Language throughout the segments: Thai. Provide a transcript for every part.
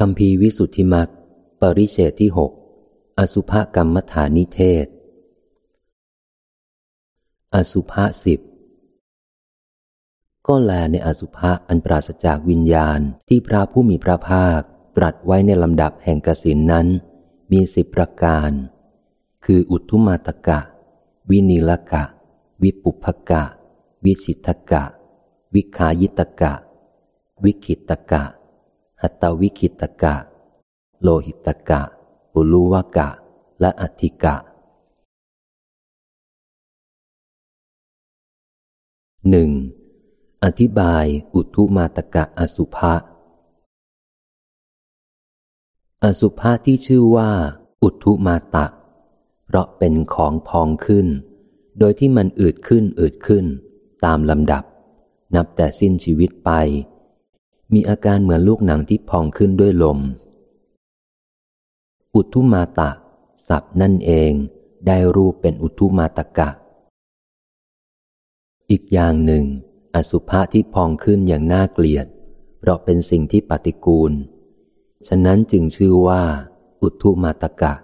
คำพีวิสุทธิมักปริเชตที่หกอสุภกรรมฐานิเทศ อสุภะสิบก็แลในอสุภะอันปราศจากวิญญาณที่พระผู้มีพระภาคตรัสไว้ในลำดับแห่งกสินนั้น มีสิบประการ คืออุทุมาตกะ วินิลกะ วิปุพกะ วิชิตกะ วิขายิตกะ วิคิตกะ หัตตวิคิตกะ โลหิตกะ ปุลุวกะ และอธิกะหนึ่งอธิบายอุทุมาตกะอสุภะ อสุภะที่ชื่อว่า อุทุมาตะ เพราะเป็นของพองขึ้น โดยที่มันอืดขึ้นอืดขึ้น ตามลำดับ นับแต่สิ้นชีวิตไป มีอาการเหมือนลูกหนังที่พองขึ้นด้วยลม อุทุมาตะ สับนั่นเอง ได้รูปเป็นอุทุมาตกะ อีกอย่างหนึ่ง อสุภะที่พองขึ้นอย่างน่าเกลียด เพราะเป็นสิ่งที่ปฏิกูล ฉะนั้นจึงชื่อว่า อุทุมาตกะ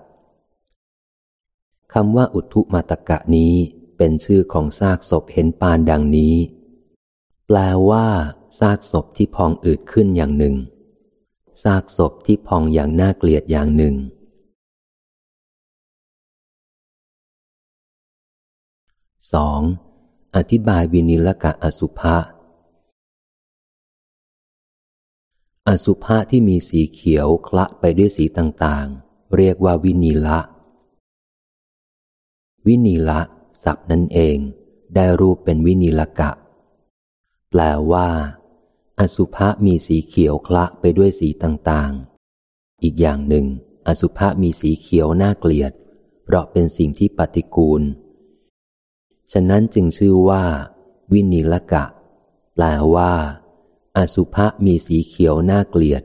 คำว่าอุทุมาตกะนี้เป็นชื่อของซากศพเห็นปานดังนี้ แปลว่า ซากศพที่พองอืดขึ้นอย่างหนึ่ง ซากศพที่พองอย่างน่าเกลียดอย่างหนึ่งสองอธิบายวินิลกะอสุภะ อสุภะที่มีสีเขียวคละไปด้วยสีต่างๆ เรียกว่าวินิละ วินิละศัพท์นั่นเอง ได้รูปเป็นวินิลกะ แปลว่า อสุภะมีสีเขียวคละไปด้วยสีต่างๆ อีกอย่างหนึ่ง อสุภะมีสีเขียวน่าเกลียด เพราะเป็นสิ่งที่ปฏิกูล ฉะนั้นจึงชื่อว่า วินิลกะ แปลว่า อสุภะมีสีเขียวน่าเกลียด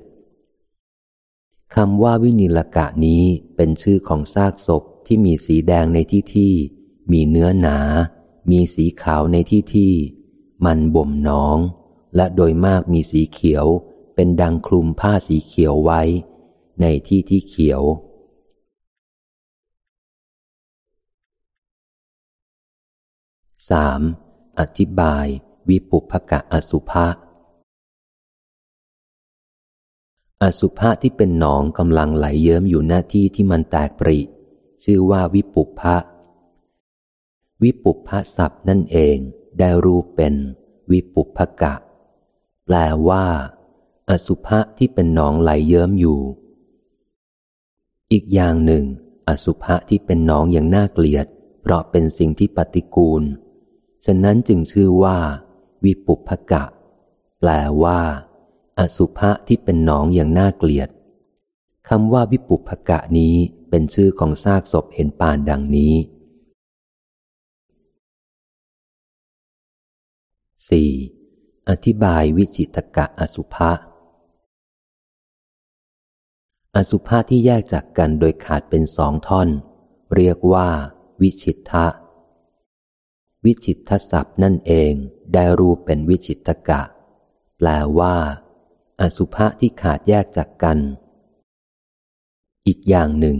คำว่าวินิลกะนี้เป็นชื่อของซากศพที่มีสีแดงในที่ที่ มีเนื้อหนา มีสีขาวในที่ที่ มันบ่มน้อง และโดยมากมีสีเขียว เป็นดังคลุมผ้าสีเขียวไว้ ในที่ที่เขียวสามอธิบาย วิปุพกะอสุภะอสุภะที่เป็นหนองกำลังไหลเยิ้มอยู่หน้าที่ที่มันแตกปริ ชื่อว่าวิปุพะ วิปุพะศัพท์นั่นเองได้รูปเป็น วิปุพกะ แปลว่า อสุภะที่เป็นหนองไหลเยิ้มอยู่ อีกอย่างหนึ่ง อสุภะที่เป็นหนองอย่างน่าเกลียด เพราะเป็นสิ่งที่ปฏิกูล ฉะนั้นจึงชื่อว่า วิปุพกะ แปลว่า อสุภะที่เป็นหนองอย่างน่าเกลียดคำว่าวิปุพกะนี้เป็นชื่อของซากศพเห็นปานดังนี้ 4. อธิบายวิจิตกะอสุภะ อสุภะที่แยกจากกันโดยขาดเป็นสองท่อน เรียกว่า วิชิตทะ วิจิตทศัพท์นั่นเองได้รูปเป็นวิจิตกะ แปลว่า อสุภะที่ขาดแยกจากกัน อีกอย่างหนึ่ง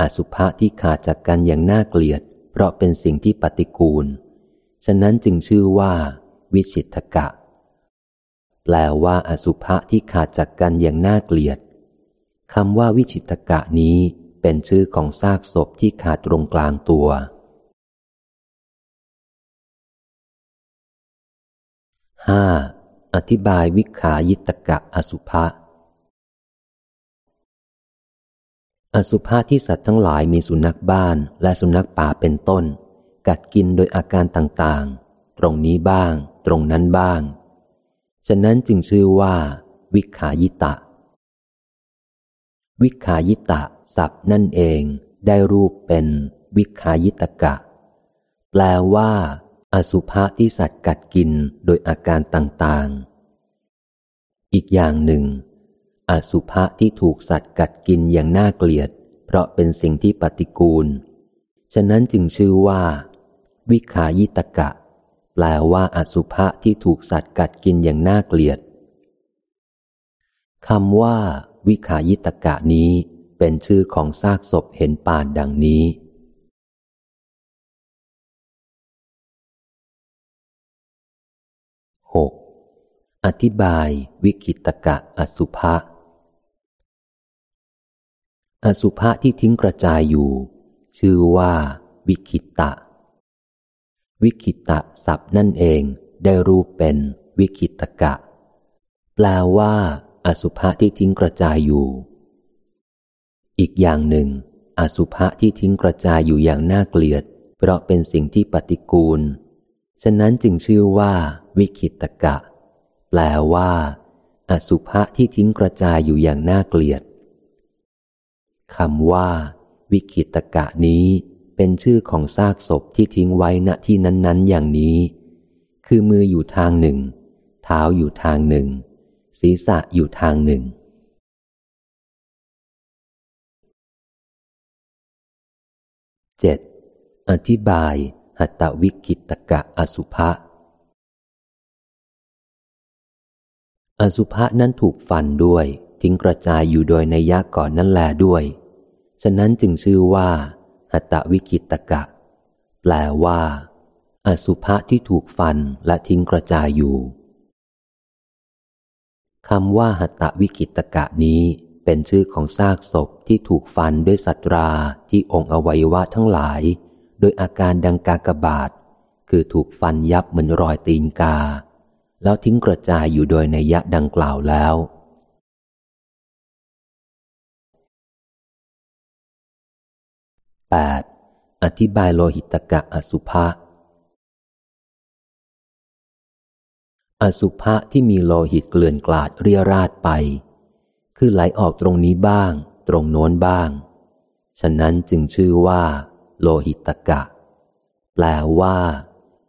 อสุภะที่ขาดจากกันอย่างน่าเกลียด เพราะเป็นสิ่งที่ปฏิกูล ฉะนั้นจึงชื่อว่า วิจิตกะ แปลว่าอสุภะที่ขาดจากกันอย่างน่าเกลียดคำว่าวิจิตกะนี้เป็นชื่อของซากศพที่ขาดตรงกลางตัวห้าอธิบายวิขายิตกะอสุภะ อสุภะที่สัตว์ทั้งหลายมีสุนัขบ้านและสุนัขป่าเป็นต้น กัดกินโดยอาการต่างๆ ตรงนี้บ้าง ตรงนั้นบ้างะนั้นจึงชื่อว่า วิขายิตะ วิขายิตะศัพท์นั่นเองได้รูปเป็นวิขายิตกะ แปลว่า อสุภะที่สัตว์กัดกินโดยอาการต่างๆ อีกอย่างหนึ่ง อสุภะที่ถูกสัตว์กัดกินอย่างน่าเกลียด เพราะเป็นสิ่งที่ปฏิกูล ฉะนั้นจึงชื่อว่า วิขายิตกะ แปลว่าอสุภะที่ถูกสัตว์กัดกินอย่างน่าเกลียดคำว่า วิขายิตกะนี้เป็นชื่อของซากศพเห็นป่านดังนี้ 6. อธิบาย วิคิตกะอสุภะ อสุภะที่ทิ้งกระจายอยู่ ชื่อว่า วิคิตะ วิคิตะศัพท์นั่นเองได้รูปเป็นวิคิตกะ แปลว่า อสุภะที่ทิ้งกระจายอยู่ อีกอย่างหนึ่ง อสุภะที่ทิ้งกระจายอยู่อย่างน่าเกลียด เพราะเป็นสิ่งที่ปฏิกูล ฉะนั้นจึงชื่อว่า วิคิตกะ แปลว่า อสุภะที่ทิ้งกระจายอยู่อย่างน่าเกลียดคำว่า วิคิตกะนี้ เป็นชื่อของซากศพที่ทิ้งไว้ณที่นั้น ๆ อย่างนี้ คือมืออยู่ทางหนึ่ง เท้าอยู่ทางหนึ่ง ศีรษะอยู่ทางหนึ่งเจ็ดอธิบาย หัตตวิกิตกะอสุภะ อสุภะนั้นถูกฟันด้วย ทิ้งกระจายอยู่โดยในยะก่อนนั่นแลด้วย ฉะนั้นจึงชื่อว่า หัตวิกิตกะ แปลว่า อสุภะที่ถูกฟันและทิ้งกระจายอยู่คำว่าหัตตวิกิตกะนี้เป็นชื่อของซากศพที่ถูกฟันด้วยสัตราที่องค์อวัยวะทั้งหลาย โดยอาการดังกากบาทคือถูกฟันยับเหมือนรอยตีนกา แล้วทิ้งกระจายอยู่โดยในยะดังกล่าวแล้ว 8. อธิบายโลหิตกะอสุภะ อสุภะที่มีโลหิตเกลื่อนกลาดเรียราดไป คือไหลออกตรงนี้บ้าง ตรงโน้นบ้าง ฉะนั้นจึงชื่อว่า โลหิตกะ แปลว่า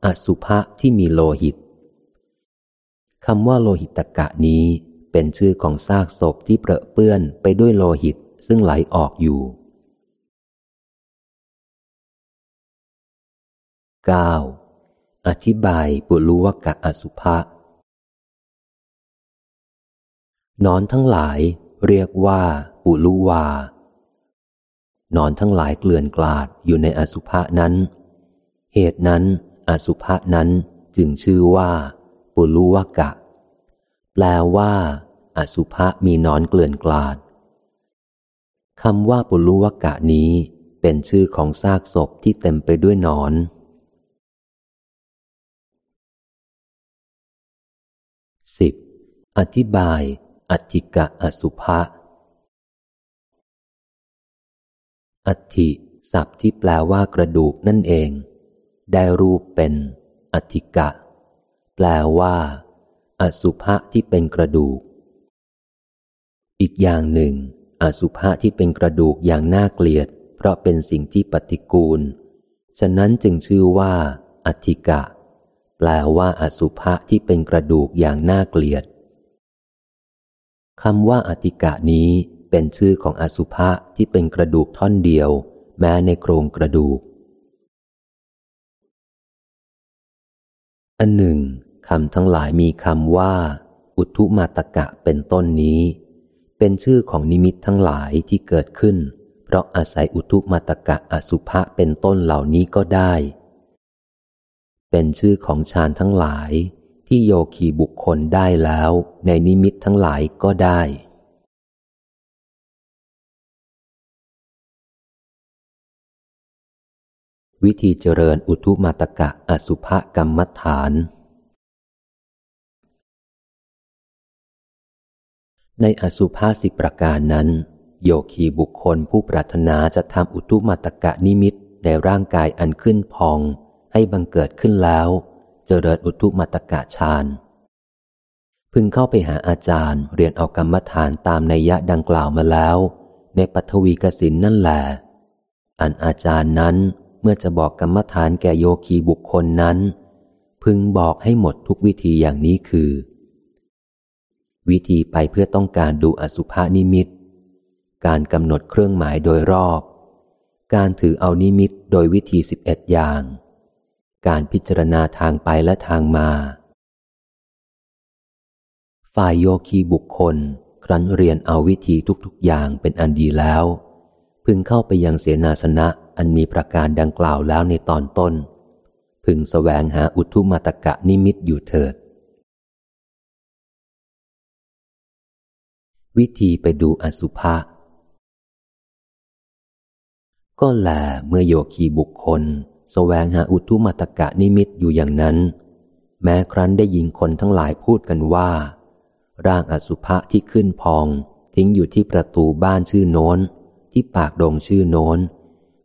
อสุภะที่มีโลหิตคำว่าโลหิตกะนี้เป็นชื่อของซากศพที่เปรอะเปื้อนไปด้วยโลหิตซึ่งไหลออกอยู่ 9. อธิบายปุลุวกะอสุภะนอนทั้งหลายเรียกว่าปุลุวา นอนทั้งหลายเกลื่อนกลาดอยู่ในอสุภะนั้น เหตุนั้นอสุภะนั้นจึงชื่อว่า ปุลุวกะ แปลว่า อสุภะมีนอนเกลื่อนกลาดคำว่าปุลุวกะนี้เป็นชื่อของซากศพที่เต็มไปด้วยนอน สิบอธิบายอัติกะอสุภะอัติศัพท์ที่แปลว่ากระดูกนั่นเอง ได้รูปเป็นอธิกะ แปลว่า อสุภะที่เป็นกระดูก อีกอย่างหนึ่ง อสุภะที่เป็นกระดูกอย่างน่าเกลียด เพราะเป็นสิ่งที่ปฏิกูล ฉะนั้นจึงชื่อว่าอธิกะ แปลว่าอสุภะที่เป็นกระดูกอย่างน่าเกลียดคำว่าอติกะนี้เป็นชื่อของอสุภะที่เป็นกระดูกท่อนเดียว แม้ในโครงกระดูก อันหนึ่งคำทั้งหลายมีคำว่า อุทุมาตกะเป็นต้นนี้ เป็นชื่อของนิมิตทั้งหลายที่เกิดขึ้น เพราะอาศัยอุทุมาตกะอสุภะเป็นต้นเหล่านี้ก็ได้ เป็นชื่อของฌานทั้งหลายที่โยคีบุคคลได้แล้วในนิมิตทั้งหลายก็ได้ วิธีเจริญอุทุมาตกะอสุภกรรมฐาน ในอสุภาสิประการนั้น โยคีบุคคลผู้ปรารถนาจะทำอุทุมาตกะนิมิตในร่างกายอันขึ้นพอง ให้บังเกิดขึ้นแล้วเจริญอุทุมัตกะฌานพึงเข้าไปหาอาจารย์เรียนเอากรรมฐานตามในยะดังกล่าวมาแล้ว ในปัทวีกสินนั่นแหละอันอาจารย์นั้นเมื่อจะบอกกรรมฐานแก่โยคีบุคคลนั้น พึงบอกให้หมดทุกวิธีอย่างนี้คือ วิธีไปเพื่อต้องการดูอสุภานิมิต การกำหนดเครื่องหมายโดยรอบ การถือเอานิมิตโดยวิธีสิบเอ็ดอย่าง การพิจารณาทางไปและทางมา ฝ่ายโยคีบุคคล ครั้นเรียนเอาวิธีทุกๆอย่างเป็นอันดีแล้ว พึงเข้าไปยังเสนาสนะอันมีประการดังกล่าวแล้วในตอนต้น พึงสแสวงหาอุทุมาตกะนิมิตอยู่เถิด วิธีไปดูอสุภะก็แลเมื่อโยคีบุคคล แสวงหาอุทุมาตกะนิมิตอยู่อย่างนั้น แม้ครั้นได้ยินคนทั้งหลายพูดกันว่า ร่างอสุภะที่ขึ้นพอง ทิ้งอยู่ที่ประตูบ้านชื่อโน้น ที่ปากดงชื่อโน้น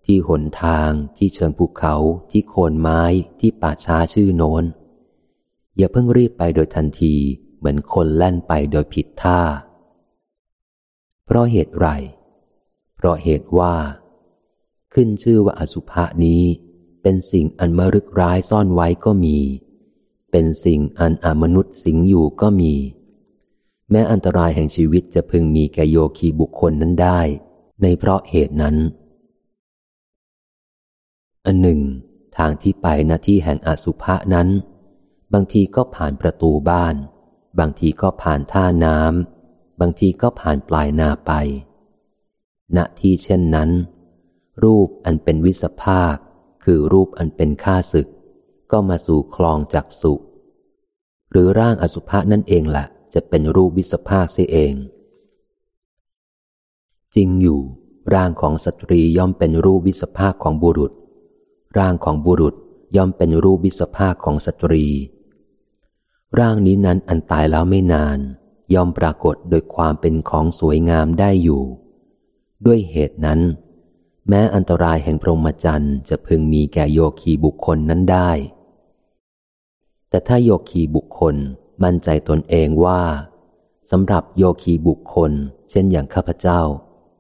ที่หนทางที่เชิงภูเขา ที่โคนไม้ที่ป่าช้าชื่อโน้น อย่าเพิ่งรีบไปโดยทันทีเหมือนคนแล่นไปโดยผิดท่า เพราะเหตุไร เพราะเหตุว่า ขึ้นชื่อว่าอสุภะนี้ เป็นสิ่งอันมรึกร้ายซ่อนไว้ก็มี เป็นสิ่งอันอมนุษย์สิงอยู่ก็มี แม้อันตรายแห่งชีวิตจะพึงมีแก่โยคีบุคคลนั้นได้ ในเพราะเหตุนั้น อันหนึ่ง ทางที่ไปหน้าที่แห่งอสุภะนั้น บางทีก็ผ่านประตูบ้าน บางทีก็ผ่านท่าน้ำบางทีก็ผ่านปลายนาไปณที่เช่นนั้น รูปอันเป็นวิสภาค คือรูปอันเป็นข้าศึก ก็มาสู่คลองจักสุ หรือร่างอสุภะนั่นเองแหละจะเป็นรูปวิสภาคเสียเอง จริงอยู่ ร่างของสตรีย่อมเป็นรูปวิสภาคของบุรุษ ร่างของบุรุษย่อมเป็นรูปวิสภาคของสตรี ร่างนี้นั้นอันตายแล้วไม่นาน ย่อมปรากฏโดยความเป็นของสวยงามได้อยู่ ด้วยเหตุนั้น แม้อันตรายแห่งพรหมจรรย์จะพึงมีแก่โยคีบุคคลนั้นได้ แต่ถ้าโยคีบุคคลมั่นใจตนเองว่าสำหรับโยคีบุคคล เช่นอย่างข้าพเจ้า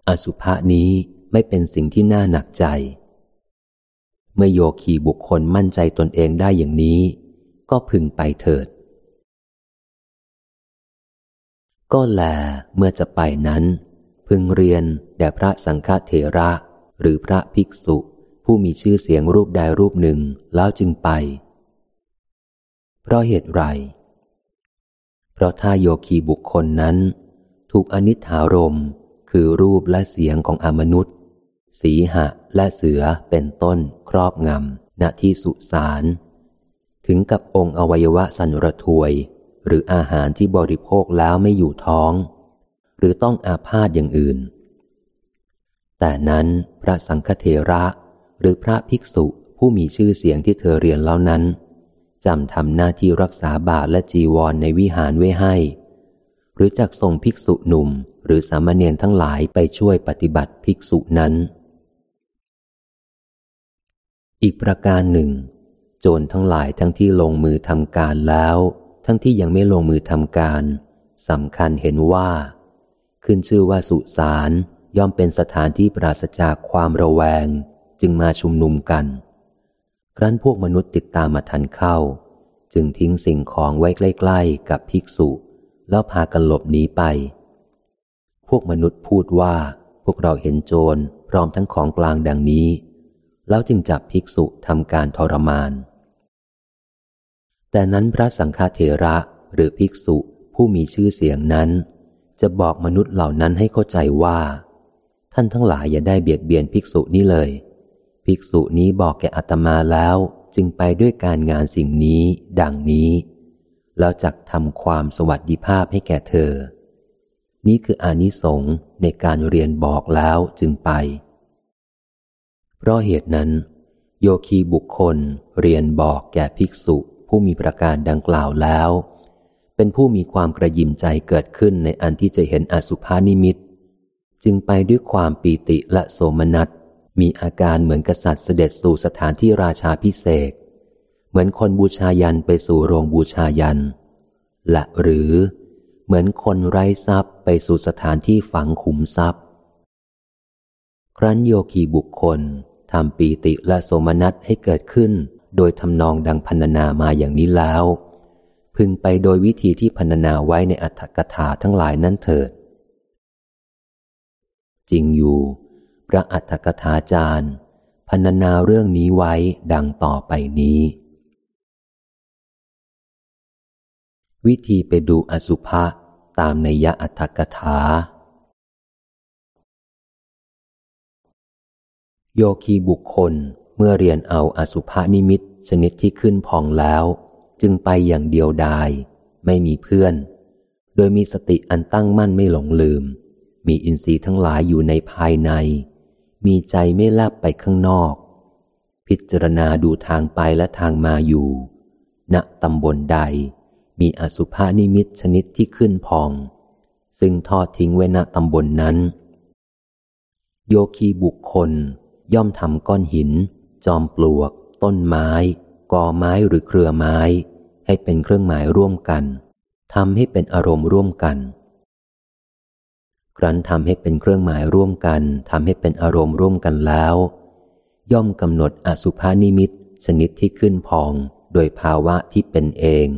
อสุภะนี้ไม่เป็นสิ่งที่น่าหนักใจ เมื่อโยคีบุคคลมั่นใจตนเองได้อย่างนี้ ก็พึงไปเถิด ก็แลเมื่อจะไปนั้น พึงเรียนแด่พระสังฆเถระ หรือพระภิกษุ ผู้มีชื่อเสียงรูปใดรูปหนึ่งแล้วจึงไป เพราะเหตุไร เพราะถ้าโยคีบุคคลนั้น ถูกอนิถารมคือรูปและเสียงของอมนุษย์ สีหะและเสือเป็นต้นครอบงำณที่สุสานถึงกับองค์อวัยวะสันระทวย หรืออาหารที่บริโภคแล้วไม่อยู่ท้อง หรือต้องอาพาธอย่างอื่น แต่นั้นพระสังฆเถระหรือพระภิกษุผู้มีชื่อเสียงที่เธอเรียนเล่านั้นจำทำหน้าที่รักษาบาทและจีวรในวิหารไว้ให้ หรือจักส่งภิกษุหนุ่มหรือสามเณรทั้งหลายไปช่วยปฏิบัติภิกษุนั้น อีกประการหนึ่ง โจรทั้งหลายทั้งที่ลงมือทำการแล้ว ทั้งที่ยังไม่ลงมือทำการสำคัญเห็นว่า ขึ้นชื่อว่าสุสาน ย่อมเป็นสถานที่ปราศจากความระแวงจึงมาชุมนุมกัน ครั้นพวกมนุษย์ติดตามมาทันเข้า จึงทิ้งสิ่งของไว้ใกล้ๆกับภิกษุ แล้วพากันหลบหนีไป พวกมนุษย์พูดว่าพวกเราเห็นโจรพร้อมทั้งของกลางดังนี้ แล้วจึงจับภิกษุทำการทรมาน แต่นั้นพระสังฆเถระหรือภิกษุผู้มีชื่อเสียงนั้น จะบอกมนุษย์เหล่านั้นให้เข้าใจว่า ท่านทั้งหลายอย่าได้เบียดเบียนภิกษุนี้เลย ภิกษุนี้บอกแก่อัตมาแล้วจึงไปด้วยการงานสิ่งนี้ ดังนี้ แล้วจักทำความสวัสดิภาพให้แก่เธอ นี่คืออานิสงส์ในการเรียนบอกแล้วจึงไป เพราะเหตุนั้น โยคีบุคคลเรียนบอกแก่ภิกษุผู้มีประการดังกล่าวแล้ว เป็นผู้มีความกระยิมใจเกิดขึ้นในอันที่จะเห็นอสุภานิมิต จึงไปด้วยความปีติและโสมนัส มีอาการเหมือนกษัตริย์เสด็จสู่สถานที่ราชาพิเศษ เหมือนคนบูชายันไปสู่โรงบูชายัน และหรือเหมือนคนไร้ทรัพย์ไปสู่สถานที่ฝังขุมทรัพย์ ครั้นโยคีบุคคลทำปีติและโสมนัสให้เกิดขึ้น โดยทำนองดังพันนามาอย่างนี้แล้ว พึงไปโดยวิธีที่พันนาไว้ในอัตถกถาทั้งหลายนั่นเถิด จริงอยู่ พระอัฏฐกถาจารย์พันนาเรื่องนี้ไว้ดังต่อไปนี้ วิธีไปดูอสุภะตามในยะอัตถกถา โยคีบุคคลเมื่อเรียนเอาอสุภานิมิตชนิดที่ขึ้นพองแล้ว จึงไปอย่างเดียวดาย ไม่มีเพื่อน โดยมีสติอันตั้งมั่นไม่หลงลืม มีอินทรีย์ทั้งหลายอยู่ในภายใน มีใจไม่แลบไปข้างนอก พิจารณาดูทางไปและทางมาอยู่ ณตำบลใด มีอสุภานิมิตชนิดที่ขึ้นพอง ซึ่งทอดทิ้งไว้ณตำบลนนั้น โยคีบุคคลย่อมทำก้อนหิน จอมปลวก ต้นไม้ กอไม้หรือเครือไม้ ให้เป็นเครื่องหมายร่วมกันทำให้เป็นอารมณ์ร่วมกัน ครั้นทำให้เป็นเครื่องหมายร่วมกันทำให้เป็นอารมณ์ร่วมกันแล้ว ย่อมกำหนดอสุภานิมิตชนิดที่ขึ้นพอง โดยภาวะที่เป็นเอง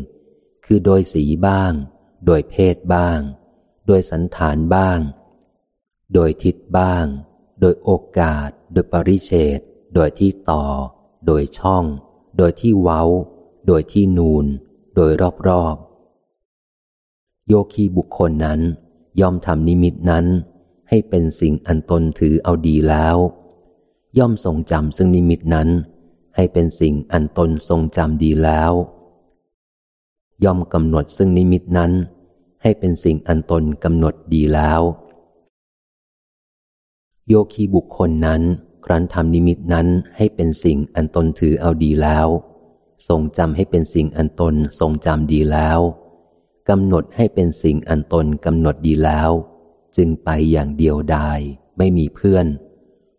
คือโดยสีบ้าง โดยเพศบ้าง โดยสันฐานบ้าง โดยทิศบ้าง โดยโอกาส โดยปริเฉดโดยที่ต่อ โดยช่อง โดยที่เว้า โดยที่นูน โดยรอบๆโยคีบุคคลนั้น ย่อมทำนิมิตนั้น ให้เป็นสิ่งอันตนถือเอาดีแล้ว ย่อมทรงจำซึ่งนิมิตนั้น ให้เป็นสิ่งอันตนทรงจำดีแล้ว ย่อมกำหนดซึ่งนิมิตนั้น ให้เป็นสิ่งอันตนกำหนดดีแล้ว โยคีบุคคลนั้น ครั้นทำนิมิตนั้นให้เป็นสิ่งอันตนถือเอาดีแล้ว ทรงจำให้เป็นสิ่งอันตนทรงจำดีแล้ว กำหนดให้เป็นสิ่งอันตนกำหนดดีแล้ว จึงไปอย่างเดียวดายไม่มีเพื่อน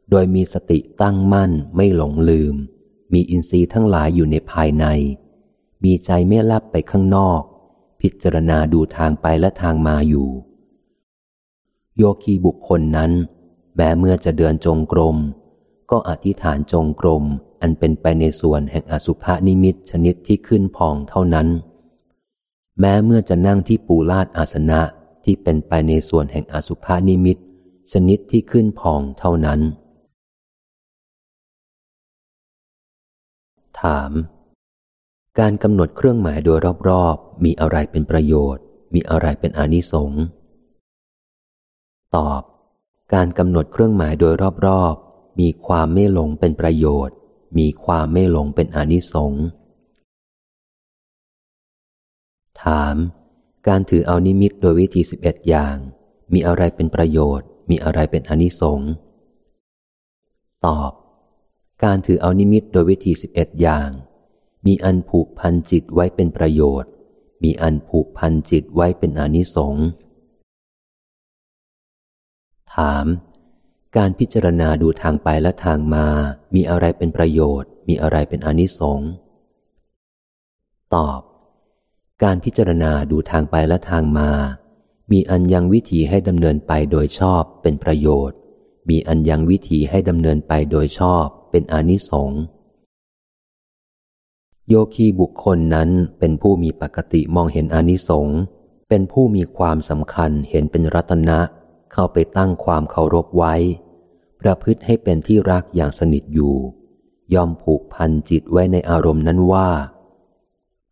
โดยมีสติตั้งมั่นไม่หลงลืม มีอินทรีย์ทั้งหลายอยู่ในภายใน มีใจไม่ลับไปข้างนอก พิจารณาดูทางไปและทางมาอยู่ โยคีบุคคลนั้น แม้เมื่อจะเดินจงกรม ก็อธิษฐานจงกรมอันเป็นไปในส่วนแห่งอสุภนิมิตชนิดที่ขึ้นพองเท่านั้น แม้เมื่อจะนั่งที่ปูลาดอาสนะที่เป็นไปในส่วนแห่งอสุภานิมิต ชนิดที่ขึ้นพองเท่านั้น ถาม การกำหนดเครื่องหมายโดยรอบๆ มีอะไรเป็นประโยชน์ มีอะไรเป็นอนิสงส์ตอบ การกำหนดเครื่องหมายโดยรอบมีความไม่หลงเป็นประโยชน์ มีความไม่หลงเป็นอนิสงส์ ถาม การถือเอานิมิตโดยวิธีสิบเอ็ดอย่าง มีอะไรเป็นประโยชน์ มีอะไรเป็นอนิสงส์ตอบ การถือเอานิมิตโดยวิธีสิบเอ็ดอย่าง มีอันผูกพันจิตไว้เป็นประโยชน์ มีอันผูกพันจิตไว้เป็นอนิสงส์ถาม การพิจารณาดูทางไปและทางมา มีอะไรเป็นประโยชน์ มีอะไรเป็นอนิสงส์ตอบ การพิจารณาดูทางไปและทางมา มีอันยังวิธีให้ดำเนินไปโดยชอบเป็นประโยชน์ มีอันยังวิธีให้ดำเนินไปโดยชอบเป็นอนิสงส์โยคีบุคคลนั้นเป็นผู้มีปกติมองเห็นอนิสงส์เป็นผู้มีความสำคัญเห็นเป็นรัตนะ เข้าไปตั้งความเคารพไว้ ประพฤติให้เป็นที่รักอย่างสนิทอยู่ ยอมผูกพันจิตไว้ในอารมณ์นั้นว่า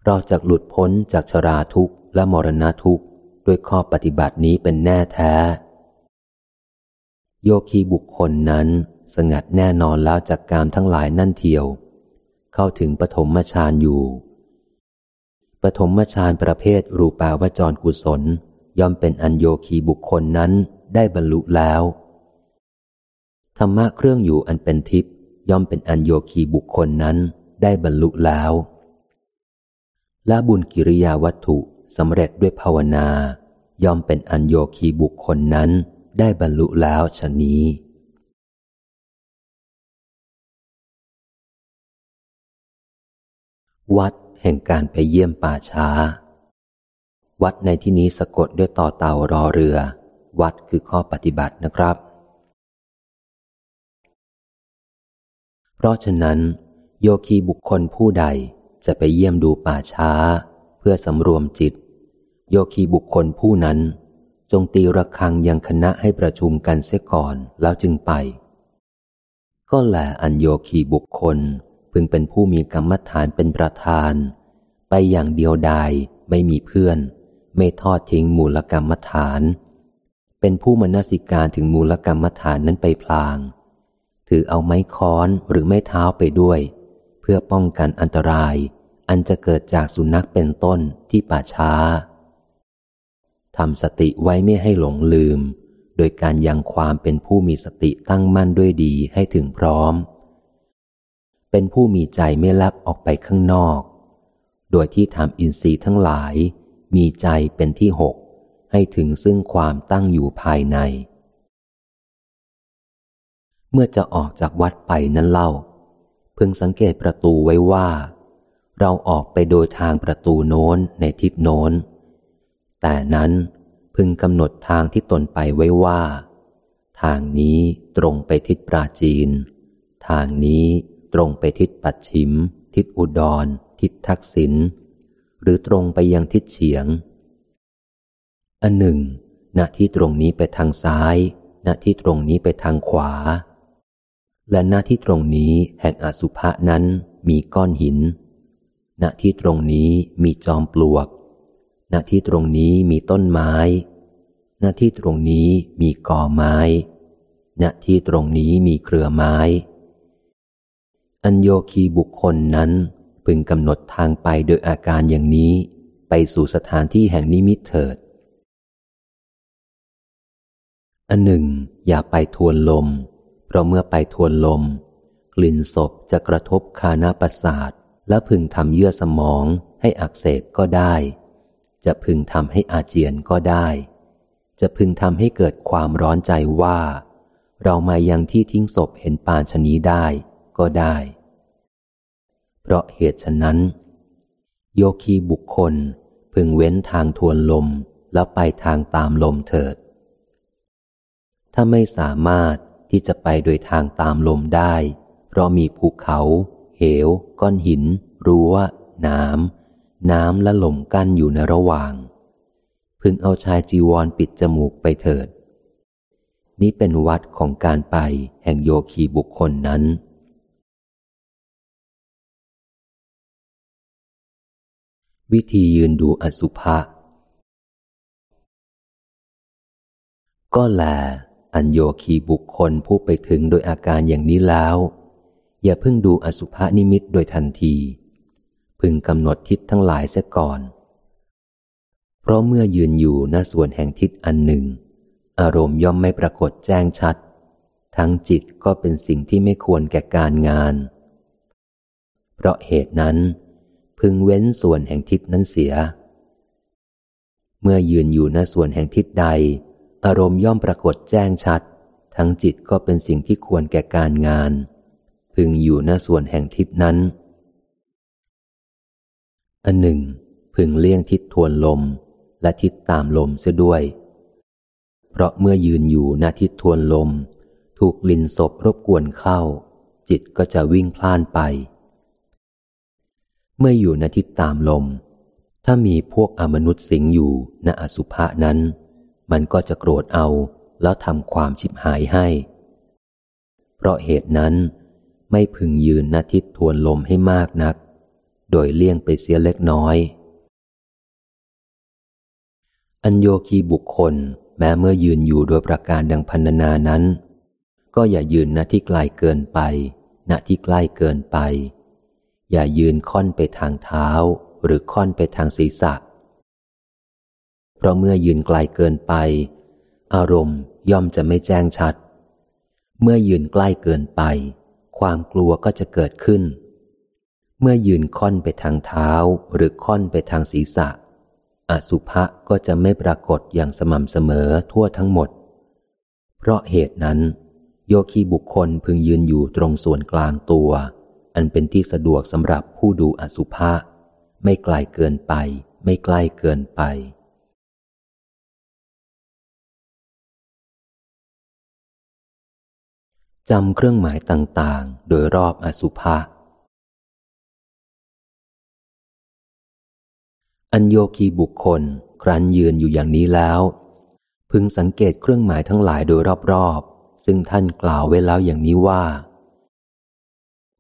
เราจะหลุดพ้นจากชราทุกข์และมรณะทุกข์ด้วยข้อปฏิบัตินี้เป็นแน่แท้ โยคีบุคคลนั้นสงัดแน่นอนแล้วจากการทั้งหลายนั่นเทียว เข้าถึงปฐมฌานอยู่ ปฐมฌานประเภทรูปาวจรกุศล ย่อมเป็นอัญโยคีบุคคลนั้นได้บรรลุแล้ว ธรรมะเครื่องอยู่อันเป็นทิพย์ย่อมเป็นอัญโยคีบุคคลนั้นได้บรรลุแล้ว และบุญกิริยาวัตถุสำเร็จด้วยภาวนา ย่อมเป็นอัญโยคีบุคคลนั้นได้บรรลุแล้วชะนี้ วัดแห่งการไปเยี่ยมป่าช้า วัดในที่นี้สะกดด้วยต่อเต่ารอเรือ วัดคือข้อปฏิบัตินะครับ เพราะฉะนั้น โยคีบุคคลผู้ใด จะไปเยี่ยมดูป่าช้า เพื่อสำรวมจิต โยคีบุคคลผู้นั้น จงตีระฆังยังคณะให้ประชุมกันเสียก่อนแล้วจึงไป ก็แหละอันโยคีบุคคลพึงเป็นผู้มีกรรมฐานเป็นประธาน ไปอย่างเดียวดายไม่มีเพื่อน ไม่ทอดทิ้งมูลกรรมฐาน เป็นผู้มนสิการถึงมูลกรรมฐานนั้นไปพลาง ถือเอาไม้ค้อนหรือไม้เท้าไปด้วย พื่อป้องกันอันตราย อันจะเกิดจากสุนัขเป็นต้นที่ป่าช้าทำสติไว้ไม่ให้หลงลืม โดยการยังความเป็นผู้มีสติตั้งมั่นด้วยดีให้ถึงพร้อม เป็นผู้มีใจไม่ลับออกไปข้างนอก โดยที่ทำอินทรีย์ทั้งหลาย มีใจเป็นที่หก ให้ถึงซึ่งความตั้งอยู่ภายใน เมื่อจะออกจากวัดไปนั้นเล่า พึงสังเกตประตูไว้ว่า เราออกไปโดยทางประตูโน้นในทิศโน้น แต่นั้นพึงกำหนดทางที่ตนไปไว้ว่า ทางนี้ตรงไปทิศปราจีน ทางนี้ตรงไปทิศปัจฉิม ทิศอุดร ทิศทักษิณหรือตรงไปยังทิศเฉียง อันหนึ่ง ณที่ตรงนี้ไปทางซ้าย ณที่ตรงนี้ไปทางขวา และณที่ตรงนี้แห่งอสุภะนั้นมีก้อนหิน ณ ที่ตรงนี้มีจอมปลวก ณ ที่ตรงนี้มีต้นไม้ ณ ที่ตรงนี้มีกอไม้ ณ ที่ตรงนี้มีเครือไม้ อัญโยคีบุคคลนั้นพึงกำหนดทางไปโดยอาการอย่างนี้ ไปสู่สถานที่แห่งนิมิตเถิด อันหนึ่ง อย่าไปทวนลม เพราะเมื่อไปทวนลม กลิ่นศพจะกระทบคานาประสาท และพึงทำเยื่อสมองให้อักเสบก็ได้ จะพึงทำให้อาเจียนก็ได้ จะพึงทำให้เกิดความร้อนใจว่า เรามายังที่ทิ้งศพเห็นปานชนี้ได้ก็ได้ เพราะเหตุฉะนั้น โยคีบุคคลพึงเว้นทางทวนลมแล้วไปทางตามลมเถิด ถ้าไม่สามารถ ที่จะไปโดยทางตามลมได้ เพราะมีภูเขา เหว ก้อนหิน รั้ว น้ำ น้ำและลมกั้นอยู่ในระหว่าง พึงเอาชายจีวรปิดจมูกไปเถิด นี้เป็นวัดของการไปแห่งโยคีบุคคลนั้นวิธียืนดูอสุภะ ก็แล อัญโยคีบุคคลผู้ไปถึงโดยอาการอย่างนี้แล้ว อย่าเพิ่งดูอสุภะนิมิตโดยทันที พึงกำหนดทิศทั้งหลายเสียก่อน เพราะเมื่อยืนอยู่หน้าส่วนแห่งทิศอันหนึ่ง อารมณ์ย่อมไม่ปรากฏแจ้งชัด ทั้งจิตก็เป็นสิ่งที่ไม่ควรแก่การงาน เพราะเหตุนั้น พึงเว้นส่วนแห่งทิศนั้นเสีย เมื่อยืนอยู่ณส่วนแห่งทิศใด อารมณ์ย่อมปรากฏแจ้งชัด ทั้งจิตก็เป็นสิ่งที่ควรแก่การงาน พึงอยู่ณส่วนแห่งทิศนั้น อันหนึ่ง พึงเลี่ยงทิศทวนลมและทิศตามลมเสียด้วย เพราะเมื่อยืนอยู่ณทิศทวนลม ถูกลินศพรบกวนเข้า จิตก็จะวิ่งพล่านไป เมื่ออยู่ณทิศตามลม ถ้ามีพวกอมนุษย์สิงอยู่ณอสุภะนั้น มันก็จะโกรธเอาแล้วทำความชิบหายให้ เพราะเหตุนั้น ไม่พึงยืนณทิศทวนลมให้มากนัก โดยเลี่ยงไปเสียเล็กน้อย อัญโยคีบุคคลแม้เมื่อยืนอยู่โดยประการดังพันนานั้น ก็อย่ายืนณที่ไกลเกินไป ณที่ใกล้เกินไป อย่ายืนค่อนไปทางเท้า หรือค่อนไปทางศีรษะ เพราะเมื่อยืนไกลเกินไป อารมณ์ย่อมจะไม่แจ้งชัด เมื่อยืนใกล้เกินไป ความกลัวก็จะเกิดขึ้น เมื่อยืนค่อนไปทางเท้าหรือค่อนไปทางศีรษะ อสุภะก็จะไม่ปรากฏอย่างสม่ำเสมอทั่วทั้งหมด เพราะเหตุนั้น โยคีบุคคลพึงยืนอยู่ตรงส่วนกลางตัว อันเป็นที่สะดวกสำหรับผู้ดูอสุภะไม่ไกลเกินไป ไม่ใกล้เกินไป จำเครื่องหมายต่างๆ โดยรอบอสุภะ อัญโยคีบุคคล ครั้นยืนอยู่อย่างนี้แล้ว พึงสังเกตเครื่องหมายทั้งหลายโดยรอบๆ ซึ่งท่านกล่าวไว้แล้วอย่างนี้ว่า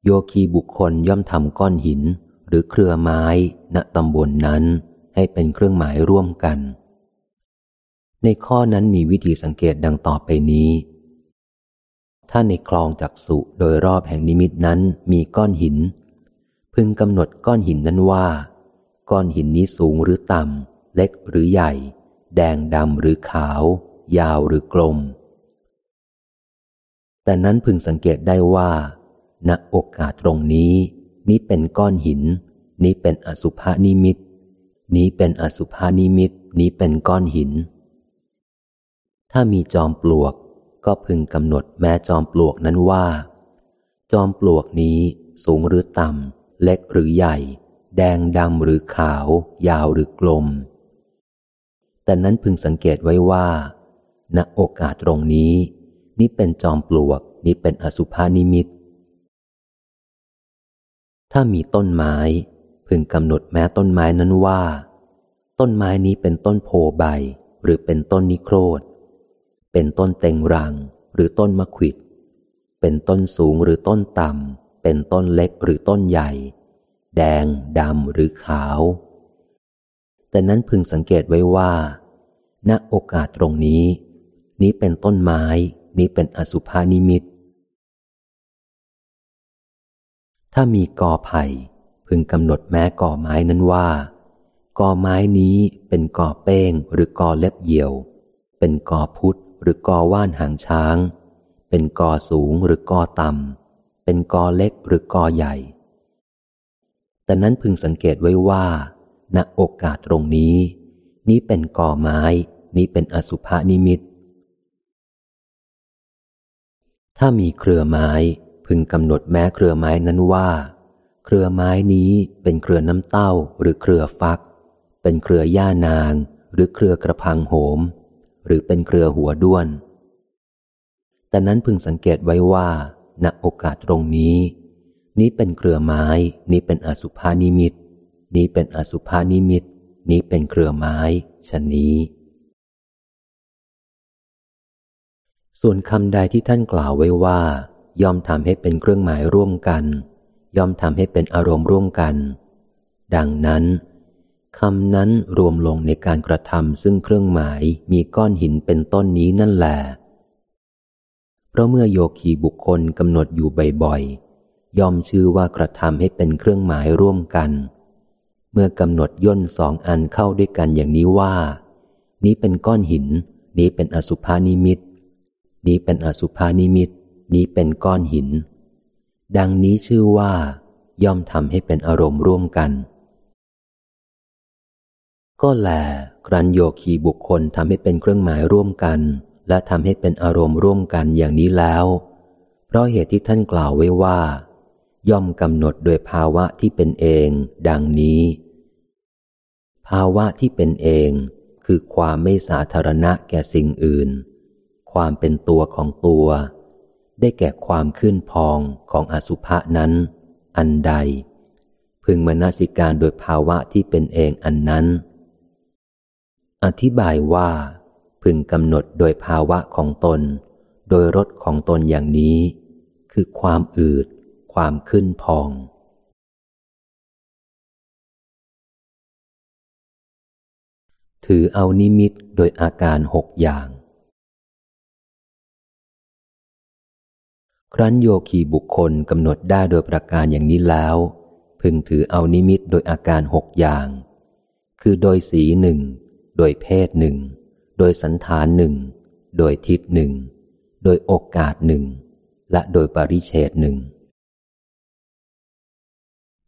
โยคีบุคคลย่อมทำก้อนหิน หรือเครือไม้ ณตำบลนนั้นให้เป็นเครื่องหมายร่วมกัน ในข้อนั้นมีวิธีสังเกตดังต่อไปนี้ ถ้าในคลองจักสุโดยรอบแห่งนิมิตนั้นมีก้อนหิน พึงกำหนดก้อนหินนั้นว่า ก้อนหินนี้สูงหรือต่ำ เล็กหรือใหญ่ แดงดำหรือขาว ยาวหรือกลม แต่นั้นพึงสังเกตได้ว่าณโอกาสตรงนี้ นี้เป็นก้อนหิน นี้เป็นอสุภานิมิต นี้เป็นอสุภานิมิต นี้เป็นก้อนหิน ถ้ามีจอมปลวก ก็พึงกำหนดแม้จอมปลวกนั้นว่า จอมปลวกนี้สูงหรือต่ำ เล็กหรือใหญ่ แดงดำหรือขาว ยาวหรือกลม แต่นั้นพึงสังเกตไว้ว่า ณโอกาสตรงนี้ นี้เป็นจอมปลวก นี้เป็นอสุภานิมิต ถ้ามีต้นไม้ พึงกำหนดแม้ต้นไม้นั้นว่า ต้นไม้นี้เป็นต้นโพใบ หรือเป็นต้นนิโครธ เป็นต้นเต็งรัง หรือต้นมะขิด เป็นต้นสูงหรือต้นต่ำ เป็นต้นเล็กหรือต้นใหญ่ แดง ดำหรือขาว แต่นั้นพึงสังเกตไว้ว่า ณ โอกาสตรงนี้ นี้เป็นต้นไม้ นี้เป็นอสุภานิมิต ถ้ามีกอไผ่ พึงกำหนดแม้กอไม้นั้นว่ากอไม้นี้เป็นกอเป้งหรือกอเล็บเหี่ยว เป็นกอพุทธ หรือกอว่านหางช้าง เป็นกอสูงหรือกอต่ำ เป็นกอเล็กหรือกอใหญ่ แต่นั้นพึงสังเกตไว้ว่า ณโอกาสตรงนี้ นี้เป็นกอไม้ นี้เป็นอสุภานิมิต ถ้ามีเครือไม้ พึงกำหนดแม้เครือไม้นั้นว่า เครือไม้นี้เป็นเครือน้ำเต้าหรือเครือฟัก เป็นเครือย่านาง หรือเครือกระพังโหม หรือเป็นเครือหัวด้วน แต่นั้นพึงสังเกตไว้ว่า ณโอกาสตรงนี้ นี้เป็นเครือไม้ นี้เป็นอสุภานิมิต นี้เป็นอสุภานิมิต นี้เป็นเครือไม้ชนนี้ ส่วนคำใดที่ท่านกล่าวไว้ว่าย่อมทำให้เป็นเครื่องหมายร่วมกันย่อมทำให้เป็นอารมณ์ร่วมกัน ดังนั้น คำนั้นรวมลงในการกระทำซึ่งเครื่องหมายมีก้อนหินเป็นต้นนี้นั่นแหละเพราะเมื่อโยคีบุคคลกำหนดอยู่บ่อยๆย่อมชื่อว่ากระทำให้เป็นเครื่องหมายร่วมกัน เมื่อกำหนดย่นสองอันเข้าด้วยกันอย่างนี้ว่า นี้เป็นก้อนหิน นี้เป็นอสุภานิมิต นี้เป็นอสุภานิมิต นี้เป็นก้อนหิน ดังนี้ชื่อว่า ย่อมทำให้เป็นอารมณ์ร่วมกัน ก็แลครันโยคีบุคคลทำให้เป็นเครื่องหมายร่วมกัน และทำให้เป็นอารมณ์ร่วมกันอย่างนี้แล้ว เพราะเหตุที่ท่านกล่าวไว้ว่า ย่อมกำหนดโดยภาวะที่เป็นเอง ดังนี้ ภาวะที่เป็นเอง คือความไม่สาธารณะแก่สิ่งอื่น ความเป็นตัวของตัว ได้แก่ความขึ้นพองของอสุภะนั้น อันใด พึงมนสิการโดยภาวะที่เป็นเองอันนั้น อธิบายว่า พึงกำหนดโดยภาวะของตน โดยรสของตนอย่างนี้ คือความอืด ความขึ้นพอง ถือเอานิมิตโดยอาการหกอย่าง ครั้นโยคีบุคคลกำหนดได้โดยประการอย่างนี้แล้ว พึงถือเอานิมิตโดยอาการหกอย่าง คือโดยสีหนึ่ง โดยเพศหนึ่ง โดยสันฐานหนึ่ง โดยทิศหนึ่ง โดยโอกาสหนึ่ง และโดยปริเฉดหนึ่ง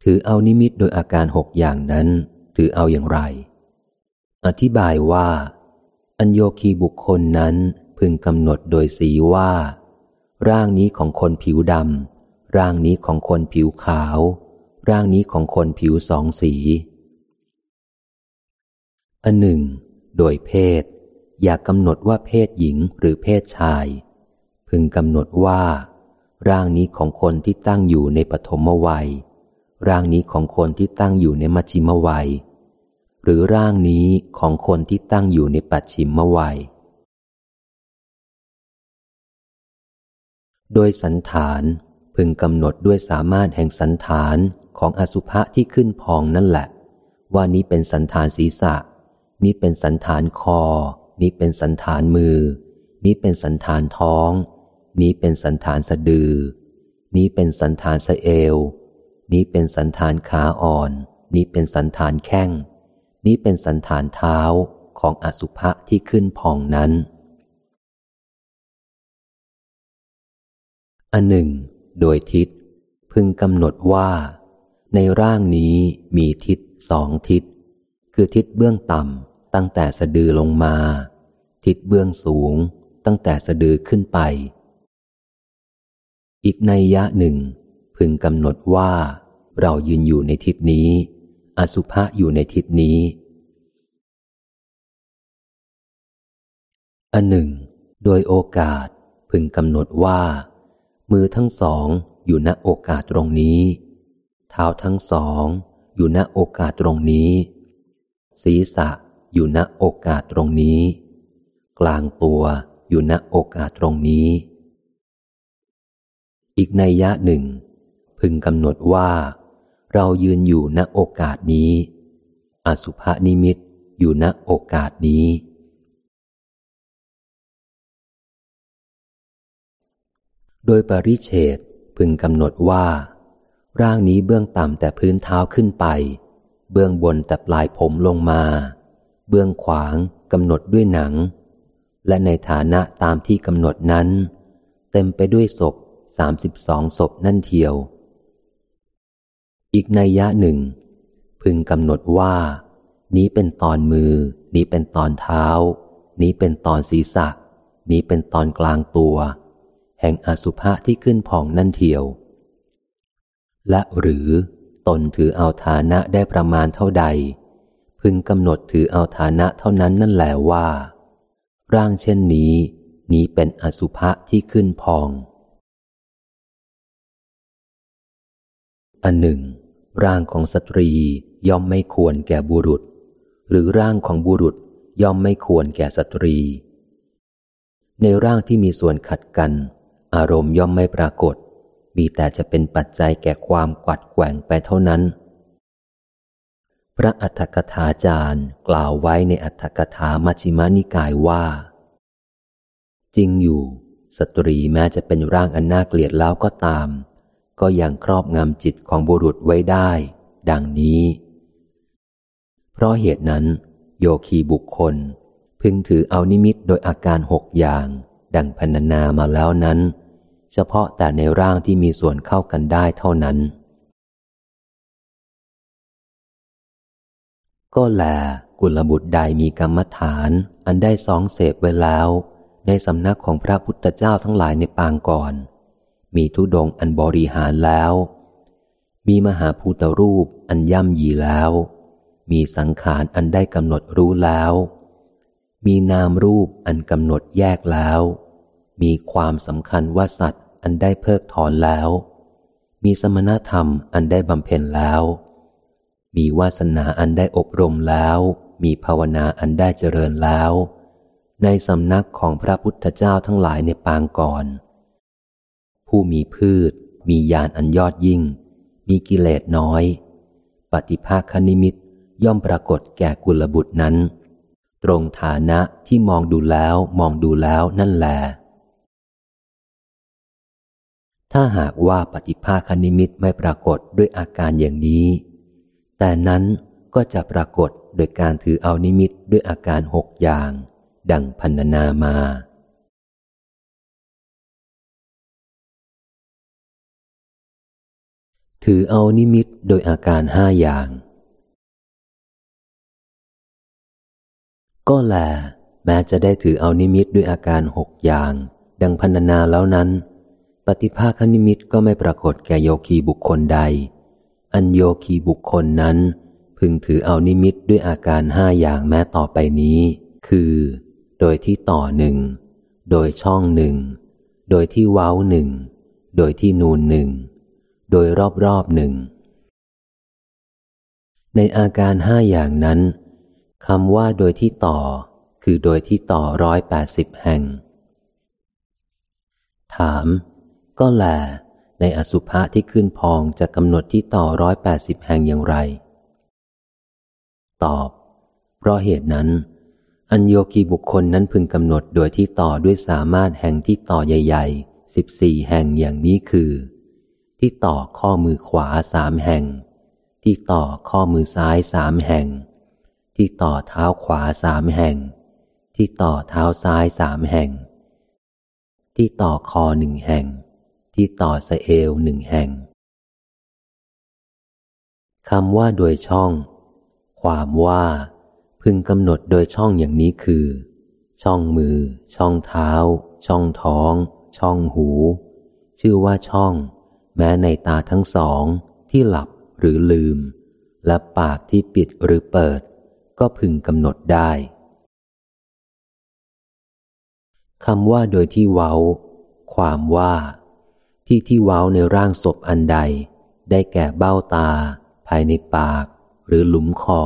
ถือเอานิมิตโดยอาการหกอย่างนั้น ถือเอาอย่างไร อธิบายว่า อัญโยคีบุคคลนั้นพึงกำหนดโดยสีว่า ร่างนี้ของคนผิวดำ ร่างนี้ของคนผิวขาว ร่างนี้ของคนผิวสองสีอันหนึ่ง โดยเพศ อย่ากกำหนดว่าเพศหญิงหรือเพศชาย พึงกำหนดว่า ร่างนี้ของคนที่ตั้งอยู่ในปฐมวัย ร่างนี้ของคนที่ตั้งอยู่ในมัชชิมวัย หรือร่างนี้ของคนที่ตั้งอยู่ในปัจฉิมวัย โดยสันฐานพึงกำหนดด้วยสามารถแห่งสันฐานของอสุภะที่ขึ้นพองนั่นแหละ ว่านี้เป็นสันฐานศีรษะ นี้เป็นสันฐานคอ นี้เป็นสันฐานมือ นี้เป็นสันฐานท้อง นี้เป็นสันฐานสะดือ นี้เป็นสันฐานสะเอว นี้เป็นสันฐานขาอ่อน นี้เป็นสันฐานแข้ง นี้เป็นสันฐานเท้าของอสุภะที่ขึ้นพองนั้น อันหนึ่ง โดยทิศพึงกำหนดว่า ในร่างนี้มีทิศสองทิศคือทิศเบื้องต่ำ ตั้งแต่สะดือลงมา ทิศเบื้องสูงตั้งแต่สะดือขึ้นไป อีกในยะหนึ่ง พึงกำหนดว่า เรายืนอยู่ในทิศนี้ อสุภะอยู่ในทิศนี้ อันหนึ่ง โดยโอกาสพึงกำหนดว่า มือทั้งสองอยู่ณโอกาสตรงนี้ เท้าทั้งสองอยู่ณโอกาสตรงนี้ ศีรษะ อยู่ณโอกาสตรงนี้ กลางตัวอยู่ณโอกาสตรงนี้ อีกในยะหนึ่ง พึงกำหนดว่า เรายืนอยู่ณโอกาสนี้ อสุภนิมิตอยู่ณโอกาสนี้ โดยปริเฉดพึงกำหนดว่า ร่างนี้เบื้องต่ำแต่พื้นเท้าขึ้นไป เบื้องบนแต่ปลายผมลงมา เบื้องขวางกำหนดด้วยหนัง และในฐานะตามที่กำหนดนั้น เต็มไปด้วยศพสามสิบสองศพนั่นเทียว อีกในยะหนึ่ง พึงกำหนดว่า นี้เป็นตอนมือ นี้เป็นตอนเท้า นี้เป็นตอนศีรษะ นี้เป็นตอนกลางตัว แห่งอสุภะที่ขึ้นพองนั่นเทียว และหรือตนถือเอาฐานะได้ประมาณเท่าใด พึงกำหนดถือเอาฐานะเท่านั้นนั่นแหละว่า ร่างเช่นนี้นี้เป็นอสุภะที่ขึ้นพอง อันหนึ่ง ร่างของสตรีย่อมไม่ควรแก่บุรุษ หรือร่างของบุรุษย่อมไม่ควรแก่สตรี ในร่างที่มีส่วนขัดกัน อารมณ์ย่อมไม่ปรากฏ มีแต่จะเป็นปัจจัยแก่ความกวัดแกว่งไปเท่านั้น ระอัฏฐกถาจารย์กล่าวไว้ในอัฏฐกถามัชิมานิกายว่า จริงอยู่ สตรีแม้จะเป็นร่างอันน่าเกลียดแล้วก็ตาม ก็ยังครอบงำจิตของบุรุษไว้ได้ ดังนี้ เพราะเหตุนั้น โยคีบุคคล พึงถือเอานิมิตโดยอาการหกอย่าง ดังพรรณนามาแล้วนั้น เฉพาะแต่ในร่างที่มีส่วนเข้ากันได้เท่านั้น ก็แลกุลบุตรใดมีกรรมฐาน อันได้สองเสพไว้แล้ว ในสำนักของพระพุทธเจ้าทั้งหลายในปางก่อน มีทุดงอันบริหารแล้ว มีมหาภูตรูปอันย่ำยีแล้ว มีสังขารอันได้กำหนดรู้แล้ว มีนามรูปอันกำหนดแยกแล้ว มีความสำคัญว่าสัตว์อันได้เพิกถอนแล้ว มีสมณธรรมอันได้บำเพ็ญแล้ว มีวาสนาอันได้อบรมแล้ว มีภาวนาอันได้เจริญแล้ว ในสำนักของพระพุทธเจ้าทั้งหลายในปางก่อน ผู้มีพืช มีญาณอันยอดยิ่ง มีกิเลสน้อย ปฏิภาคนิมิตย่อมปรากฏแก่กุลบุตรนั้น ตรงฐานะที่มองดูแล้วมองดูแล้วนั่นแหละถ้าหากว่าปฏิภาคนิมิตไม่ปรากฏด้วยอาการอย่างนี้ แต่นั้นก็จะปรากฏโดยการถือเอานิมิตด้วยอาการหกอย่าง ดังพันนามา ถือเอานิมิตโดยอาการห้าอย่าง ก็แล แม้จะได้ถือเอานิมิตด้วยอาการหกอย่าง ดังพันนาแล้วนั้น ปฏิภาคนิมิตก็ไม่ปรากฏแก่โยคีบุคคลใด อันโยคีบุคคลนั้น พึงถือเอานิมิตด้วยอาการห้าอย่างแม้ต่อไปนี้ คือ โดยที่ต่อหนึ่ง โดยช่องหนึ่ง โดยที่เว้าหนึ่ง โดยที่นูนหนึ่ง โดยรอบรอบหนึ่ง ในอาการห้าอย่างนั้นคำว่าโดยที่ต่อ คือโดยที่ต่อร้อยแปดสิบแห่ง ถาม ก็แล ในอสุภะที่ขึ้นพองจะกำหนดที่ต่อร้อยแปดสิบแห่งอย่างไร ตอบ เพราะเหตุนั้น อัญโยคีบุคคลนั้นพึงกำหนดโดยที่ต่อด้วยสามารถแห่งที่ต่อใหญ่ๆสิบสี่แห่งอย่างนี้คือ ที่ต่อข้อมือขวาสามแห่ง ที่ต่อข้อมือซ้ายสามแห่ง ที่ต่อเท้าขวาสามแห่ง ที่ต่อเท้าซ้ายสามแห่ง ที่ต่อคอหนึ่งแห่ง ที่ต่อสะเอวหนึ่งแห่งคำว่าโดยช่อง ความว่าพึงกำหนดโดยช่องอย่างนี้คือ ช่องมือ ช่องเท้า ช่องท้อง ช่องหู ชื่อว่าช่อง แม้ในตาทั้งสองที่หลับหรือลืม และปากที่ปิดหรือเปิด ก็พึงกำหนดได้คำว่าโดยที่เว้า ความว่า ที่ที่เว้าในร่างศพอันใด ได้แก่เบ้าตา ภายในปาก หรือหลุมคอ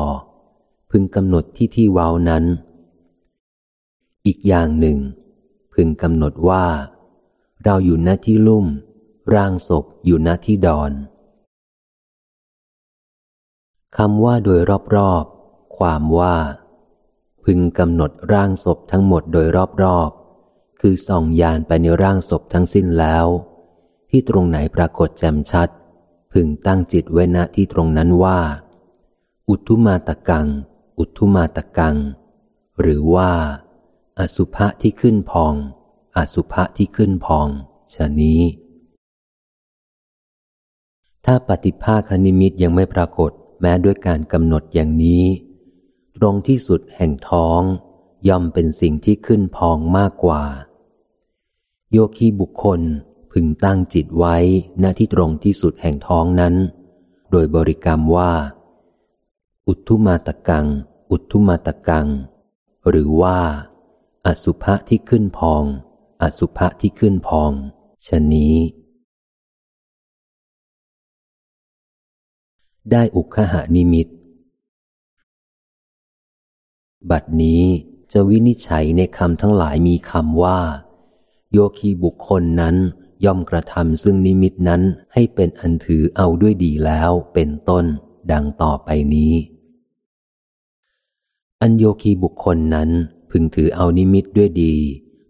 พึงกำหนดที่ที่เว้านั้น อีกอย่างหนึ่ง พึงกำหนดว่า เราอยู่หน้าที่ลุ่ม ร่างศพอยู่หน้าที่ดอนคำว่าโดยรอบๆ ความว่า พึงกำหนดร่างศพทั้งหมดโดยรอบๆ คือส่องยานไปในร่างศพทั้งสิ้นแล้ว ที่ตรงไหนปรากฏแจ่มชัด พึงตั้งจิตไว้ณที่ตรงนั้นว่า อุทุมาตะกัง อุทุมาตะกัง หรือว่า อสุภะที่ขึ้นพอง อสุภะที่ขึ้นพองชะนี้ ถ้าปฏิภาคนิมิตยังไม่ปรากฏแม้ด้วยการกำหนดอย่างนี้ ตรงที่สุดแห่งท้อง ย่อมเป็นสิ่งที่ขึ้นพองมากกว่า โยคีบุคคล พึงตั้งจิตไว้ณที่ตรงที่สุดแห่งท้องนั้น โดยบริกรรมว่า อุทุมาตะกัง อุทุมาตะกัง หรือว่า อสุภะที่ขึ้นพอง อสุภะที่ขึ้นพองชะนี้ ได้อุคหานิมิต บัดนี้จะวินิจฉัยในคำทั้งหลายมีคำว่า โยคีบุคคลนั้น ย่อมกระทำซึ่งนิมิตนั้นให้เป็นอันถือเอาด้วยดีแล้วเป็นต้นดังต่อไปนี้ อันโยคีบุคคลนั้นพึงถือเอานิมิตด้วยดี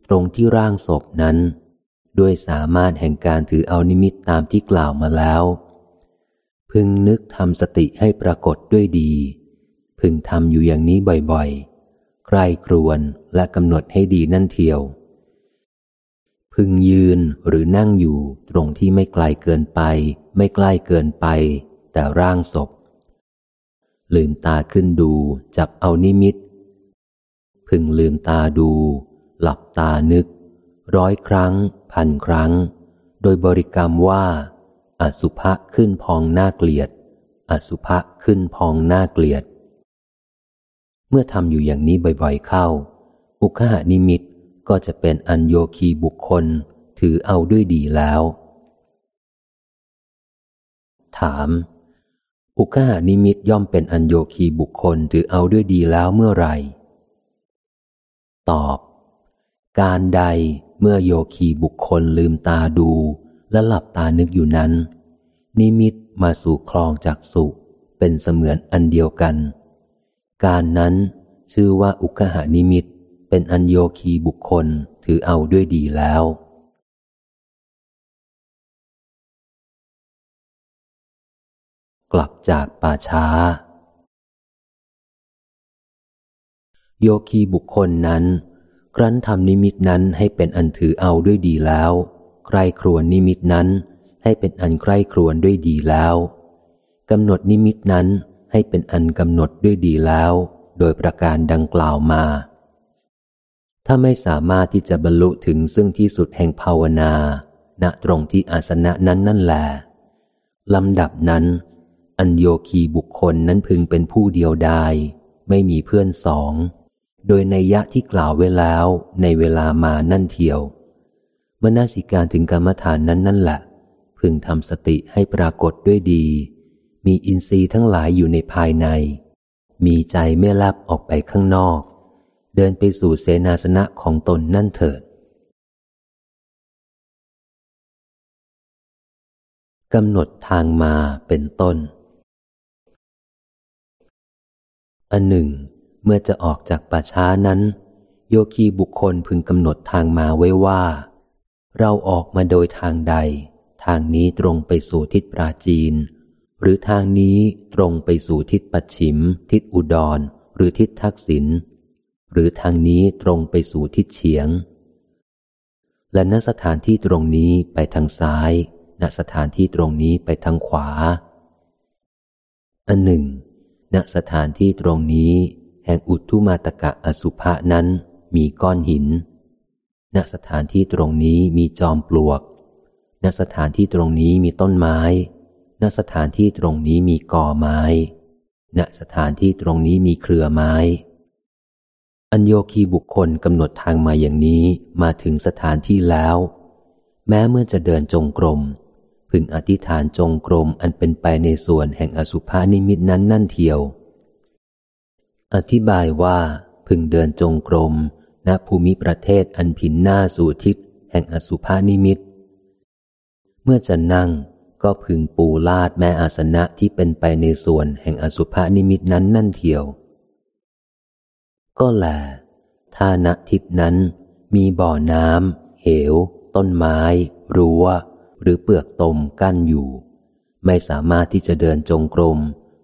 ตรงที่ร่างศพนั้น ด้วยสามารถแห่งการถือเอานิมิตตามที่กล่าวมาแล้ว พึงนึกทำสติให้ปรากฏด้วยดี พึงทำอยู่อย่างนี้บ่อยๆใครครวนและกำหนดให้ดีนั่นเทียว พึงยืนหรือนั่งอยู่ตรงที่ไม่ไกลเกินไป ไม่ใกล้เกินไป แต่ร่างศพ ลืมตาขึ้นดูจับเอานิมิต พึงลืมตาดู หลับตานึก ร้อยครั้ง พันครั้ง โดยบริกรรมว่า อสุภะขึ้นพองหน้าเกลียด อสุภะขึ้นพองหน้าเกลียด เมื่อทำอยู่อย่างนี้บ่อยๆเข้า อุคหานิมิต ก็จะเป็นอัญโยคีบุคคลถือเอาด้วยดีแล้ว ถาม อุคหานิมิตย่อมเป็นอัญโยคีบุคคลถือเอาด้วยดีแล้วเมื่อไรตอบ การใดเมื่อโยคีบุคคลลืมตาดู และหลับตานึกอยู่นั้น นิมิตมาสู่คลองจากสุเป็นเสมือนอันเดียวกัน การนั้นชื่อว่าอุคหานิมิต เป็นอัญโยคีบุคคลถือเอาด้วยดีแล้ว กลับจากป่าช้า โยคีบุคคลนั้น ครั้นทำนิมิตนั้นให้เป็นอันถือเอาด้วยดีแล้วใครครวนนิมิตนั้นให้เป็นอันใครครวนด้วยดีแล้วกำหนดนิมิตนั้นให้เป็นอันกำหนดด้วยดีแล้ว โดยประการดังกล่าวมา ถ้าไม่สามารถที่จะบรรลุถึงซึ่งที่สุดแห่งภาวนา ณตรงที่อาสนะนั้นนั่นแหละลำดับนั้น อัญโยคีบุคคลนั้นพึงเป็นผู้เดียวดายไม่มีเพื่อนสอง โดยในยะที่กล่าวไว้แล้วในเวลามานั่นเทียวมนาสิการถึงกรรมฐานนั้นนั่นแหละ พึงทำสติให้ปรากฏด้วยดี มีอินทรีย์ทั้งหลายอยู่ในภายใน มีใจไม่ลับออกไปข้างนอก เดินไปสู่เสนาสนะของตนนั่นเถิดกำหนดทางมาเป็นต้น อันหนึ่ง เมื่อจะออกจากป่าช้านั้น โยคีบุคคลพึงกำหนดทางมาไว้ว่า เราออกมาโดยทางใด ทางนี้ตรงไปสู่ทิศปราจีน หรือทางนี้ตรงไปสู่ทิศปัจฉิม ทิศอุดร หรือทิศทักษิณ หรือทางนี้ตรงไปสู่ทิศเฉียง และณสถานที่ตรงนี้ไปทางซ้าย ณสถานที่ตรงนี้ไปทางขวา อันหนึ่ง ณสถานที่ตรงนี้ แห่งอุทุมาตกะอสุภะนั้นมีก้อนหิน ณสถานที่ตรงนี้มีจอมปลวก ณสถานที่ตรงนี้มีต้นไม้ ณสถานที่ตรงนี้มีกอไม้ ณสถานที่ตรงนี้มีเครือไม้ อัญโยคีบุคคลกำหนดทางมาอย่างนี้มาถึงสถานที่แล้ว แม้เมื่อจะเดินจงกรม พึงอธิษฐานจงกรมอันเป็นไปในส่วนแห่งอสุภานิมิตนั้นนั่นเทียว อธิบายว่า พึงเดินจงกรมณภูมิประเทศอันผินหน้าสู่ทิศแห่งอสุภานิมิต เมื่อจะนั่งก็พึงปูลาดแม่อาสนะที่เป็นไปในส่วนแห่งอสุภานิมิตนั้นนั่นเทียว ก็แลถ้าณทิพนั้นมีบ่อน้ำเหว ต้นไม้ รั้ว หรือเปลือกตมกั้นอยู่ ไม่สามารถที่จะเดินจงกรม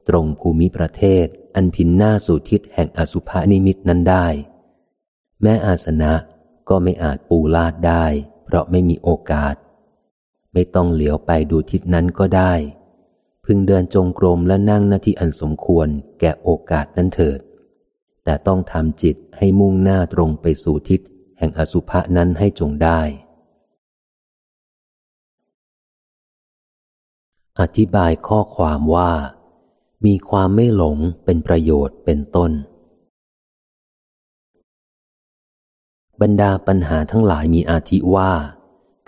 ตรงภูมิประเทศ อันพินหน้าสู่ทิศแห่งอสุภานิมิตนั้นได้ แม้อาสนะก็ไม่อาจปูลาดได้ เพราะไม่มีโอกาส ไม่ต้องเหลียวไปดูทิศนั้นก็ได้ พึงเดินจงกรมและนั่งหน้าที่อันสมควรแก่โอกาสนั้นเถิด แต่ต้องทำจิตให้มุ่งหน้าตรงไปสู่ทิศแห่งอสุภะนั้นให้จงได้ อธิบายข้อความว่า มีความไม่หลงเป็นประโยชน์เป็นต้น บรรดาปัญหาทั้งหลายมีอาทิว่า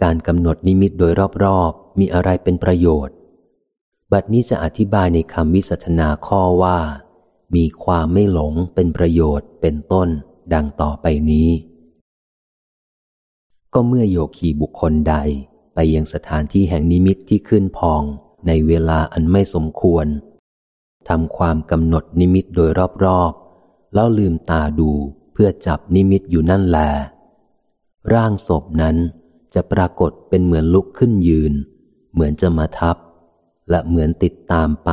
การกำหนดนิมิตโดยรอบๆ มีอะไรเป็นประโยชน์ บัดนี้จะอธิบายในคำวิสัชนาข้อว่า มีความไม่หลงเป็นประโยชน์เป็นต้นดังต่อไปนี้ ก็เมื่อโยคีบุคคลใดไปยังสถานที่แห่งนิมิตที่ขึ้นพองในเวลาอันไม่สมควรทำความกำหนดนิมิตโดยรอบๆ แล้วลืมตาดูเพื่อจับนิมิตอยู่นั่นแล ร่างศพนั้นจะปรากฏเป็นเหมือนลุกขึ้นยืน เหมือนจะมาทับ และเหมือนติดตามไป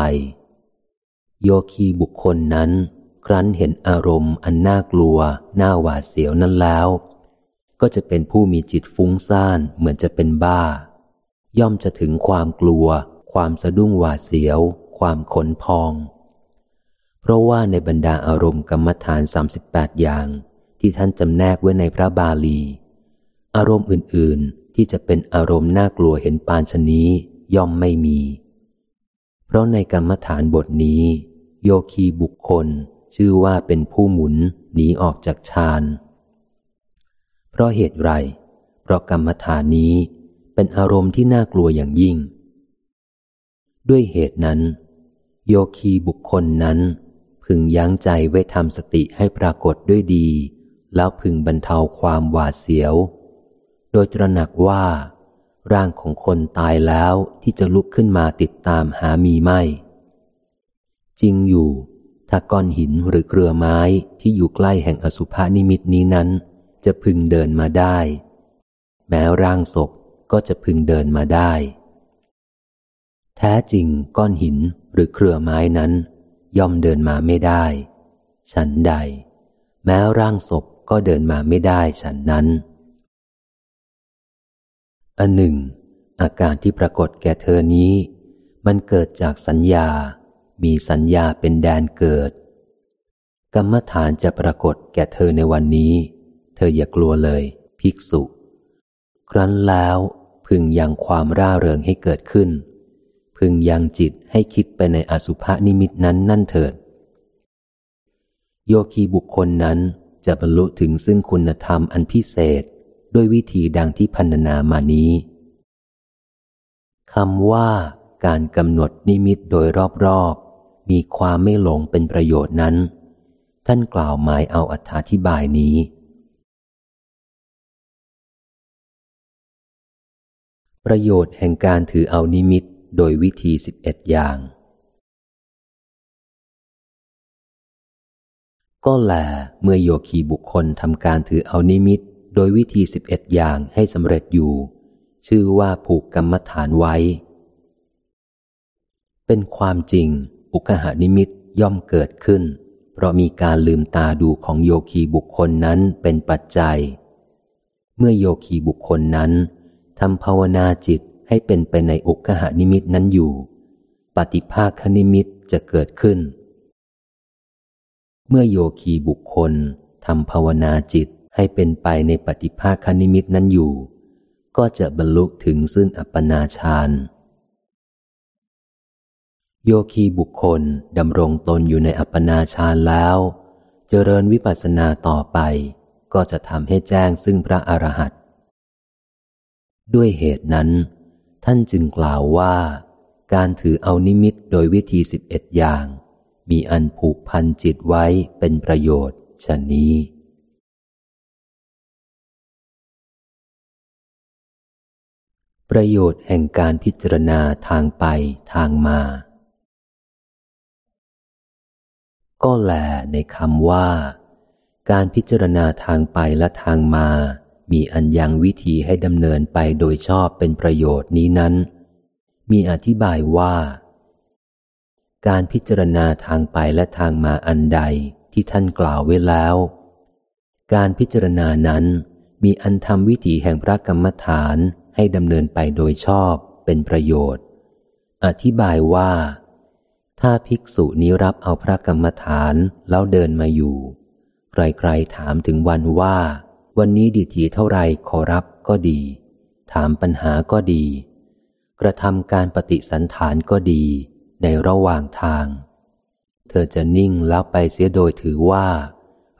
โยคีบุคคลนั้น ครั้นเห็นอารมณ์อันน่ากลัว น่าหวาดเสียวนั้นแล้ว ก็จะเป็นผู้มีจิตฟุ้งซ่านเหมือนจะเป็นบ้า ย่อมจะถึงความกลัว ความสะดุ้งหวาดเสียว ความขนพอง เพราะว่าในบรรดาอารมณ์กรรมฐานสาสิบแปดอย่าง ที่ท่านจำแนกไว้ในพระบาลี อารมณ์อื่น ๆ ที่จะเป็นอารมณ์น่ากลัวเห็นปานชนี้ย่อมไม่มี เพราะในกรรมฐานบทนี้ โยคีบุคคล ชื่อว่าเป็นผู้หมุนหนีออกจากฌาน เพราะเหตุไร เพราะกรรมฐานนี้เป็นอารมณ์ที่น่ากลัวอย่างยิ่ง ด้วยเหตุนั้น โยคีบุคคลนั้น พึงยั้งใจไว้ทำสติให้ปรากฏด้วยดี แล้วพึงบรรเทาความหวาดเสียว โดยตระหนักว่า ร่างของคนตายแล้วที่จะลุกขึ้นมาติดตามหามีไม่ จริงอยู่ ถ้าก้อนหินหรือเกลือไม้ที่อยู่ใกล้แห่งอสุภานิมิตนี้นั้น จะพึงเดินมาได้ แม้ร่างศพก็จะพึงเดินมาได้ แท้จริงก้อนหินหรือเครือไม้นั้น ย่อมเดินมาไม่ได้ ฉันใด แม้ร่างศพก็เดินมาไม่ได้ฉันนั้นอันหนึ่ง อาการที่ปรากฏแก่เธอนี้ มันเกิดจากสัญญา มีสัญญาเป็นแดนเกิด กรรมฐานจะปรากฏแก่เธอในวันนี้ เธออย่ากลัวเลย ภิกษุ ครั้นแล้วพึงยังความร่าเริงให้เกิดขึ้น พึงยังจิตให้คิดไปในอสุภนิมิตนั้นนั่นเถิด โยคีบุคคลนั้นจะบรรลุถึงซึ่งคุณธรรมอันพิเศษด้วยวิธีดังที่พันนามานี้คำว่าการกำหนดนิมิตโดยรอบ มีความไม่หลงเป็นประโยชน์นั้น ท่านกล่าวหมายเอาอธิบายนี้ ประโยชน์แห่งการถือเอานิมิตโดยวิธีสิบเอ็ดอย่าง ก็แลเมื่อโยคีบุคคลทำการถือเอานิมิตโดยวิธีสิบเอ็ดอย่างให้สำเร็จอยู่ ชื่อว่าผูกกรรมฐานไว้ เป็นความจริง อุกหานิมิตย่อมเกิดขึ้น เพราะมีการลืมตาดูของโยคีบุคคลนั้นเป็นปัจจัย เมื่อโยคีบุคคลนั้นทำภาวนาจิตให้เป็นไปในอุกหานิมิตนั้นอยู่ ปฏิภาคนิมิตจะเกิดขึ้น เมื่อโยคีบุคคลทำภาวนาจิตให้เป็นไปในปฏิภาคนิมิตนั้นอยู่ ก็จะบรรลุถึงซึ่งอัปปนาฌาน โยคีบุคคลดำรงตนอยู่ในอัปปนาฌานแล้ว เจริญวิปัสสนาต่อไป ก็จะทำให้แจ้งซึ่งพระอรหันต์ด้วยเหตุนั้น ท่านจึงกล่าวว่า การถือเอานิมิตโดยวิธีสิบเอ็ดอย่าง มีอันผูกพันจิตไว้เป็นประโยชน์ชนนี้ประโยชน์แห่งการพิจารณาทางไปทางมา ก็แลในคำว่า การพิจารณาทางไปและทางมา มีอันยังวิธีให้ดำเนินไปโดยชอบเป็นประโยชน์นี้นั้น มีอธิบายว่า การพิจารณาทางไปและทางมาอันใดที่ท่านกล่าวไว้แล้ว การพิจารณานั้นมีอันทำวิถีแห่งพระกรรมฐานให้ดำเนินไปโดยชอบเป็นประโยชน์ อธิบายว่า ถ้าภิกษุนี้รับเอาพระกรรมฐานแล้วเดินมาอยู่ ใครๆถามถึงวันว่า วันนี้ดีทีเท่าไรขอรับก็ดี ถามปัญหาก็ดี กระทำการปฏิสันฐานก็ดี ในระหว่างทาง เธอจะนิ่งแล้วไปเสียโดยถือว่า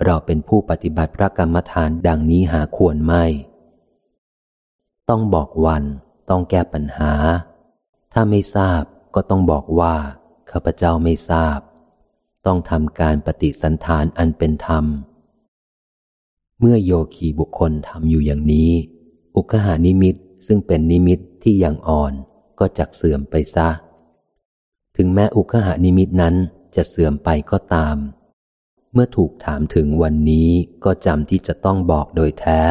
เราเป็นผู้ปฏิบัติพระกรรมฐานดังนี้หาควรไม่ ต้องบอกวัน ต้องแก้ปัญหา ถ้าไม่ทราบก็ต้องบอกว่า ข้าพเจ้าไม่ทราบ ต้องทำการปฏิสันฐานอันเป็นธรรม เมื่อโยคีบุคคลทำอยู่อย่างนี้ อุคหานิมิตซึ่งเป็นนิมิตที่ยังอ่อนก็จักเสื่อมไปซะ ถึงแม้อุคหานิมิตนั้นจะเสื่อมไปก็ตาม เมื่อถูกถามถึงวันนี้ก็จำที่จะต้องบอกโดยแท้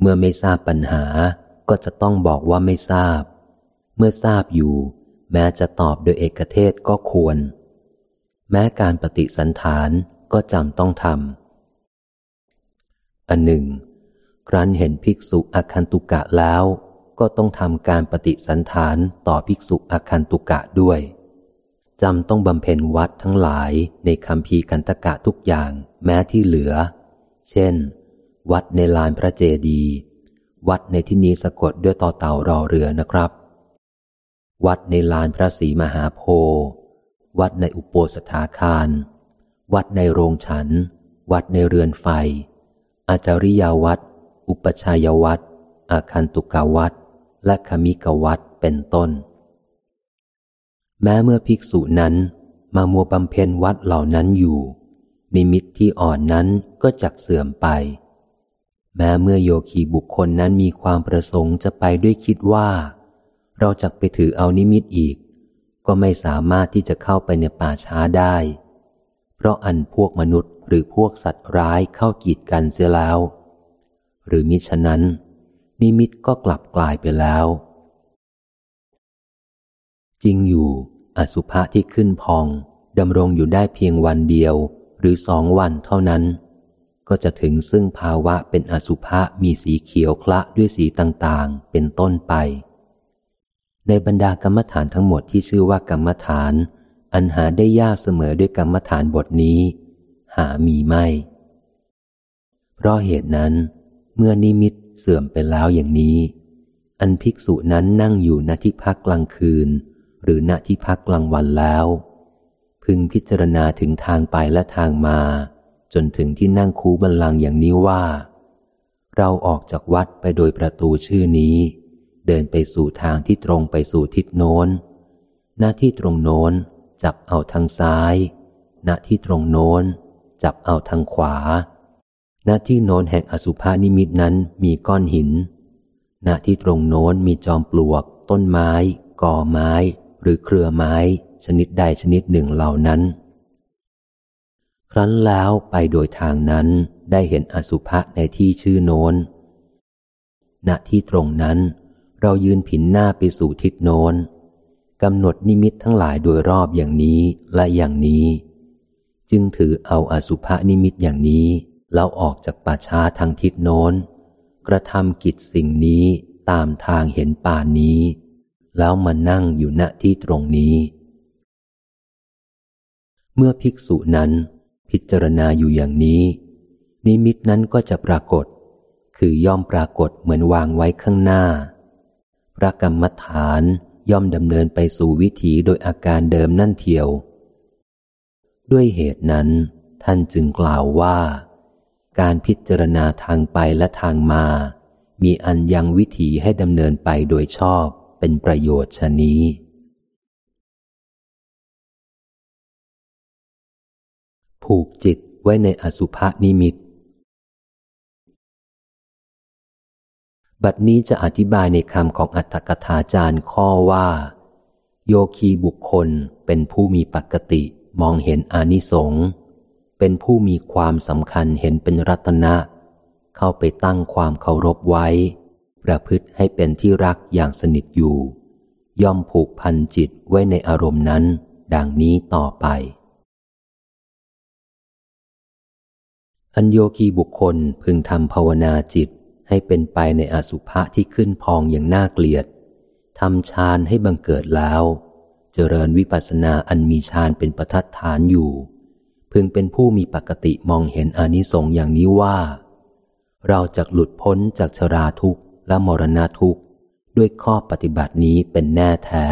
เมื่อไม่ทราบปัญหาก็จะต้องบอกว่าไม่ทราบ เมื่อทราบอยู่ แม้จะตอบโดยเอกเทศก็ควร แม้การปฏิสันฐานก็จำต้องทำ อันหนึ่ง ครั้นเห็นภิกษุอคันตุกะแล้ว ก็ต้องทำการปฏิสันฐานต่อภิกษุอคันตุกะด้วยจำต้องบำเพ็ญวัดทั้งหลายในคำพีกันตกะทุกอย่างแม้ที่เหลือ เช่น วัดในลานพระเจดี วัดในที่นี้สะกดด้วยต่อเต่ารอเรือนะครับ วัดในลานพระศรีมหาโพธิ์วัดในอุปโปสถาคาร วัดในโรงฉัน วัดในเรือนไฟ อาจาริยาวัด อุปชัยวัด อาคันตุกาวัด และคมิกวัด เป็นต้น แม้เมื่อภิกษุนั้นมามัวบำเพ็ญวัตรเหล่านั้นอยู่ นิมิตที่อ่อนนั้นก็จักเสื่อมไป แม้เมื่อโยคีบุคคลนั้นมีความประสงค์จะไปด้วยคิดว่า เราจะไปถือเอานิมิตอีก ก็ไม่สามารถที่จะเข้าไปในป่าช้าได้ เพราะอันพวกมนุษย์หรือพวกสัตว์ร้ายเข้ากีดกันเสียแล้ว หรือมิฉะนั้น นิมิตก็กลับกลายไปแล้ว จริงอยู่ อสุภะที่ขึ้นพองดำรงอยู่ได้เพียงวันเดียวหรือสองวันเท่านั้น ก็จะถึงซึ่งภาวะเป็นอสุภะมีสีเขียวคละด้วยสีต่างๆ เป็นต้นไป ในบรรดากรรมฐานทั้งหมดที่ชื่อว่ากรรมฐาน อันหาได้ยากเสมอด้วยกรรมฐานบทนี้ หามีไม่ เพราะเหตุนั้น เมื่อนิมิตเสื่อมไปแล้วอย่างนี้ อันภิกษุนั้นนั่งอยู่ณที่พักกลางคืน หรือณที่พักกลางวันแล้ว พึงพิจารณาถึงทางไปและทางมา จนถึงที่นั่งคูบันลังอย่างนี้ว่า เราออกจากวัดไปโดยประตูชื่อนี้ เดินไปสู่ทางที่ตรงไปสู่ทิศโน้น หน้าที่ตรงโน้น จับเอาทางซ้าย หน้าที่ตรงโน้น จับเอาทางขวา หน้าที่โน้นแห่งอสุภานิมิตนั้นมีก้อนหิน หน้าที่ตรงโน้นมีจอมปลวก ต้นไม้ กอไม้ หรือเครือไม้ ชนิดใดชนิดหนึ่งเหล่านั้น ครั้นแล้วไปโดยทางนั้นได้เห็นอสุภะในที่ชื่อโน้นณที่ตรงนั้น เรายืนผินหน้าไปสู่ทิศโน้นกำหนดนิมิตทั้งหลายโดยรอบอย่างนี้และอย่างนี้ จึงถือเอาอสุภะนิมิตอย่างนี้แล้วออกจากป่าช้าทางทิศโน้น กระทำกิจสิ่งนี้ตามทางเห็นป่านนี้ แล้วมานั่งอยู่ณที่ตรงนี้ เมื่อภิกษุนั้นพิจารณาอยู่อย่างนี้ นิมิตนั้นก็จะปรากฏ คือย่อมปรากฏเหมือนวางไว้ข้างหน้า พระกรรมฐานย่อมดำเนินไปสู่วิถีโดยอาการเดิมนั่นเทียว ด้วยเหตุนั้น ท่านจึงกล่าวว่า การพิจารณาทางไปและทางมา มีอันยังวิถีให้ดำเนินไปโดยชอบเป็นประโยชน์ชนี้ผูกจิตไว้ในอสุภนิมิต บัดนี้จะอธิบายในคำของอัตถกถาจารย์ข้อว่า โยคีบุคคลเป็นผู้มีปกติมองเห็นอานิสงส์เป็นผู้มีความสำคัญเห็นเป็นรัตนะ เข้าไปตั้งความเคารพไว้ ประพฤติให้เป็นที่รักอย่างสนิทอยู่ ย่อมผูกพันจิตไว้ในอารมณ์นั้น ดังนี้ต่อไป อัญโยคีบุคคลพึงทำภาวนาจิต ให้เป็นไปในอสุภะที่ขึ้นพองอย่างน่าเกลียดทำฌานให้บังเกิดแล้ว เจริญวิปัสสนาอันมีฌานเป็นประทัดฐานอยู่ พึงเป็นผู้มีปกติมองเห็นอนิสงส์อย่างนี้ว่า เราจะหลุดพ้นจากชราทุกข์และมรณะทุกข์ ด้วยข้อปฏิบัตินี้เป็นแน่แท้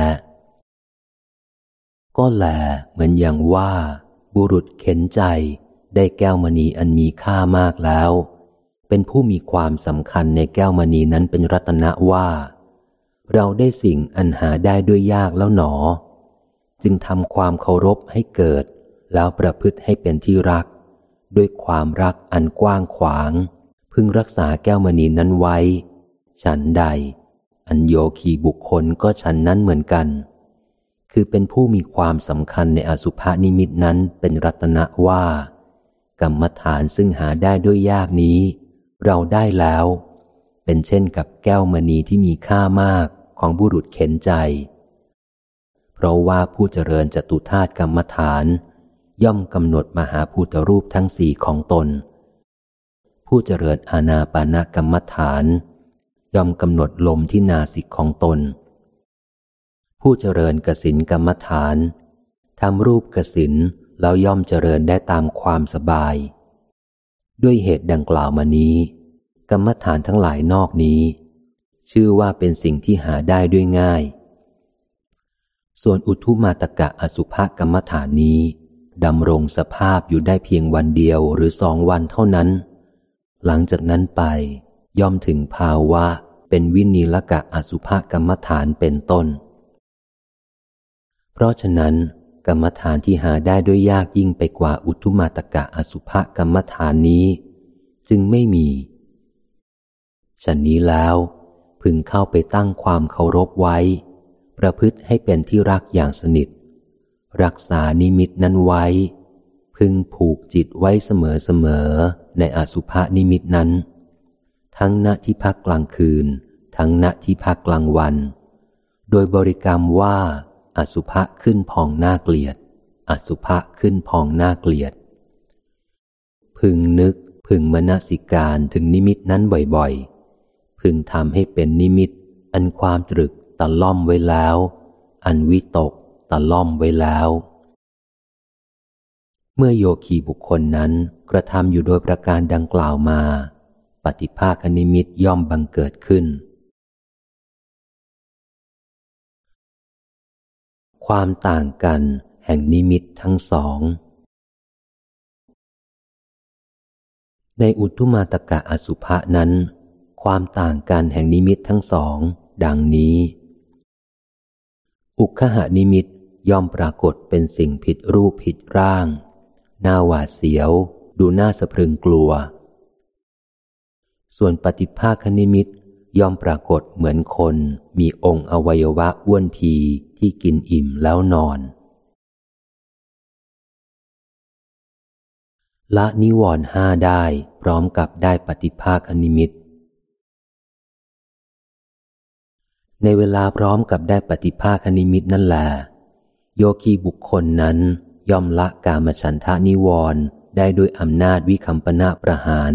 ก็แลเหมือนอย่างว่า บุรุษเข็นใจได้แก้วมณีอันมีค่ามากแล้ว เป็นผู้มีความสำคัญในแก้วมณีนั้นเป็นรัตนะว่า เราได้สิ่งอันหาได้ด้วยยากแล้วหนอ จึงทำความเคารพให้เกิด แล้วประพฤติให้เป็นที่รัก ด้วยความรักอันกว้างขวาง พึงรักษาแก้วมณีนั้นไว้ ฉันใด อันโยคีบุคคลก็ฉันนั้นเหมือนกัน คือเป็นผู้มีความสำคัญในอสุภนิมิตนั้นเป็นรัตนะว่า กรรมฐานซึ่งหาได้ด้วยยากนี้ เราได้แล้ว เป็นเช่นกับแก้วมณีที่มีค่ามากของบุรุษเข็นใจ เพราะว่าผู้เจริญจตุธาตุกรรมฐาน ย่อมกำหนดมหาภูตรูปทั้งสี่ของตน ผู้เจริญอาณาปานกรรมฐาน ย่อมกำหนดลมที่นาสิกของตน ผู้เจริญกสินกรรมฐานทำรูปกสินแล้วย่อมเจริญได้ตามความสบาย ด้วยเหตุดังกล่าวมานี้ กรรมฐานทั้งหลายนอกนี้ ชื่อว่าเป็นสิ่งที่หาได้ด้วยง่าย ส่วนอุทุมาตกะอสุภกรรมฐานนี้ดำรงสภาพอยู่ได้เพียงวันเดียวหรือสองวันเท่านั้น หลังจากนั้นไป ย่อมถึงภาวะเป็นวินีละกะอสุภกรรมฐานเป็นต้น เพราะฉะนั้น กรรมฐานที่หาได้ด้วยยากยิ่งไปกว่าอุทุมาตกะอสุภกรรมฐานนี้ จึงไม่มีฉันนี้แล้ว พึงเข้าไปตั้งความเคารพไว้ ประพฤติให้เป็นที่รักอย่างสนิท รักษานิมิตนั้นไว้ พึงผูกจิตไว้เสมอๆในอสุภนิมิตนั้น ทั้งณที่พักกลางคืน ทั้งณที่พักกลางวัน โดยบริกรรมว่า อสุภะขึ้นพองหน้าเกลียด อสุภะขึ้นพองหน้าเกลียด พึงนึกพึงมนสิการถึงนิมิตนั้นบ่อยๆ พึงทำให้เป็นนิมิต อันความตรึกตะล่อมไว้แล้ว อันวิตกตะล่อมไว้แล้ว เมื่อโยคีบุคคลนั้นกระทำอยู่โดยประการดังกล่าวมา ปฏิภาคนิมิตย่อมบังเกิดขึ้น ความต่างกันแห่งนิมิตทั้งสอง ในอุทุมาตกะอสุภะนั้น ความต่างกันแห่งนิมิตทั้งสอง ดังนี้ อุคหานิมิตย่อมปรากฏเป็นสิ่งผิดรูปผิดร่าง น่าหวาดเสียว ดูน่าสะพรึงกลัว ส่วนปฏิภาคนิมิต ย่อมปรากฏเหมือนคน มีองค์อวัยวะอ้วนพีที่กินอิ่มแล้วนอน ละนิวรณ์ห้าได้พร้อมกับได้ปฏิภาคนิมิต ในเวลาพร้อมกับได้ปฏิภาคนิมิตนั่นแหละโยคีบุคคลนั้นย่อมละกามฉันทนิวรณ์ได้ด้วยอำนาจวิคัมปนาประหาร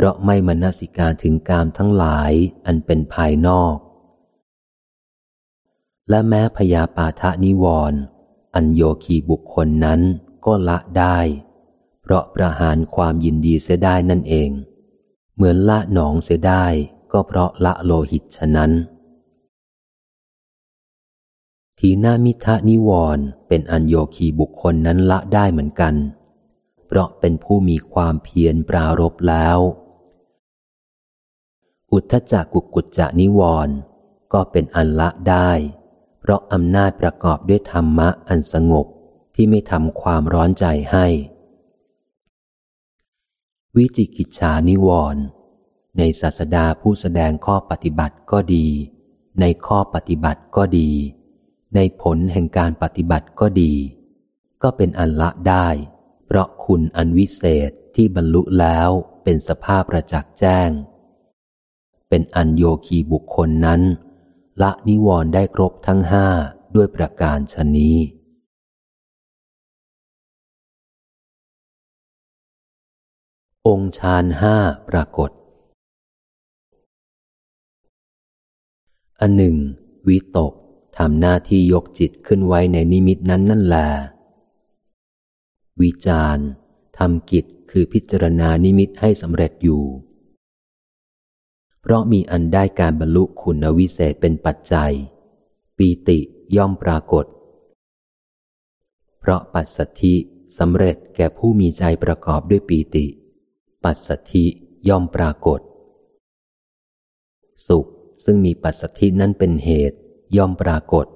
เพราะไม่มนสิการถึงกามทั้งหลายอันเป็นภายนอก และแม้พยาปาทนิวรณ์อันโยคีบุคคลนั้นก็ละได้ เพราะประหารความยินดีเสียได้นั่นเอง เหมือนละหนองเสียได้ก็เพราะละโลหิตฉะนั้นทีนามิทะนิวรณ์เป็นอัญโยคีบุคคลนั้นละได้เหมือนกัน เพราะเป็นผู้มีความเพียรปรารบแล้ว อุทธจักกุกุจจะนิวรณ์ก็เป็นอันละได้ เพราะอำนาจประกอบด้วยธรรมะอันสงบที่ไม่ทำความร้อนใจให้ วิจิกิจฉานิวรณ์ในศาสดาผู้แสดงข้อปฏิบัติก็ดี ในข้อปฏิบัติก็ดี ในผลแห่งการปฏิบัติก็ดี ก็เป็นอันละได้ เพราะคุณอันวิเศษที่บรรลุแล้วเป็นสภาพประจักษ์แจ้ง เป็นอันโยคีบุคคลนั้น ละนิวรณ์ได้ครบทั้งห้าด้วยประการชนี้ องค์ฌานห้าปรากฏ อันหนึ่ง วิตกทำหน้าที่ยกจิตขึ้นไว้ในนิมิตนั้นนั่นแหละวิจารทำกิจคือพิจารณานิมิตให้สำเร็จอยู่ เพราะมีอันได้การบรรลุคุณวิเศษเป็นปัจจัย ปีติย่อมปรากฏ เพราะปัสสธิสำเร็จแก่ผู้มีใจประกอบด้วยปีติ ปัสสธิย่อมปรากฏ สุขซึ่งมีปัสสธินั้นเป็นเหตุ ย่อมปรากฏ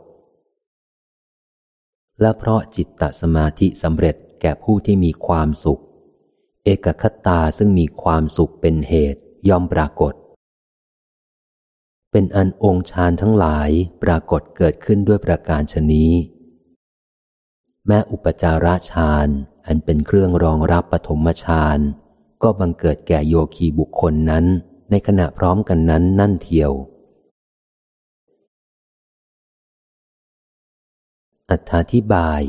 และเพราะจิตตสมาธิสำเร็จแก่ผู้ที่มีความสุข เอกคตาซึ่งมีความสุขเป็นเหตุ ย่อมปรากฏ เป็นอันองค์ฌานทั้งหลายปรากฏเกิดขึ้นด้วยประการชนี้ แม้อุปจาระฌานอันเป็นเครื่องรองรับปฐมฌานก็บังเกิดแก่โยคีบุคคลนั้น ในขณะพร้อมกันนั้นนั่นเทียว อัธาธิบาย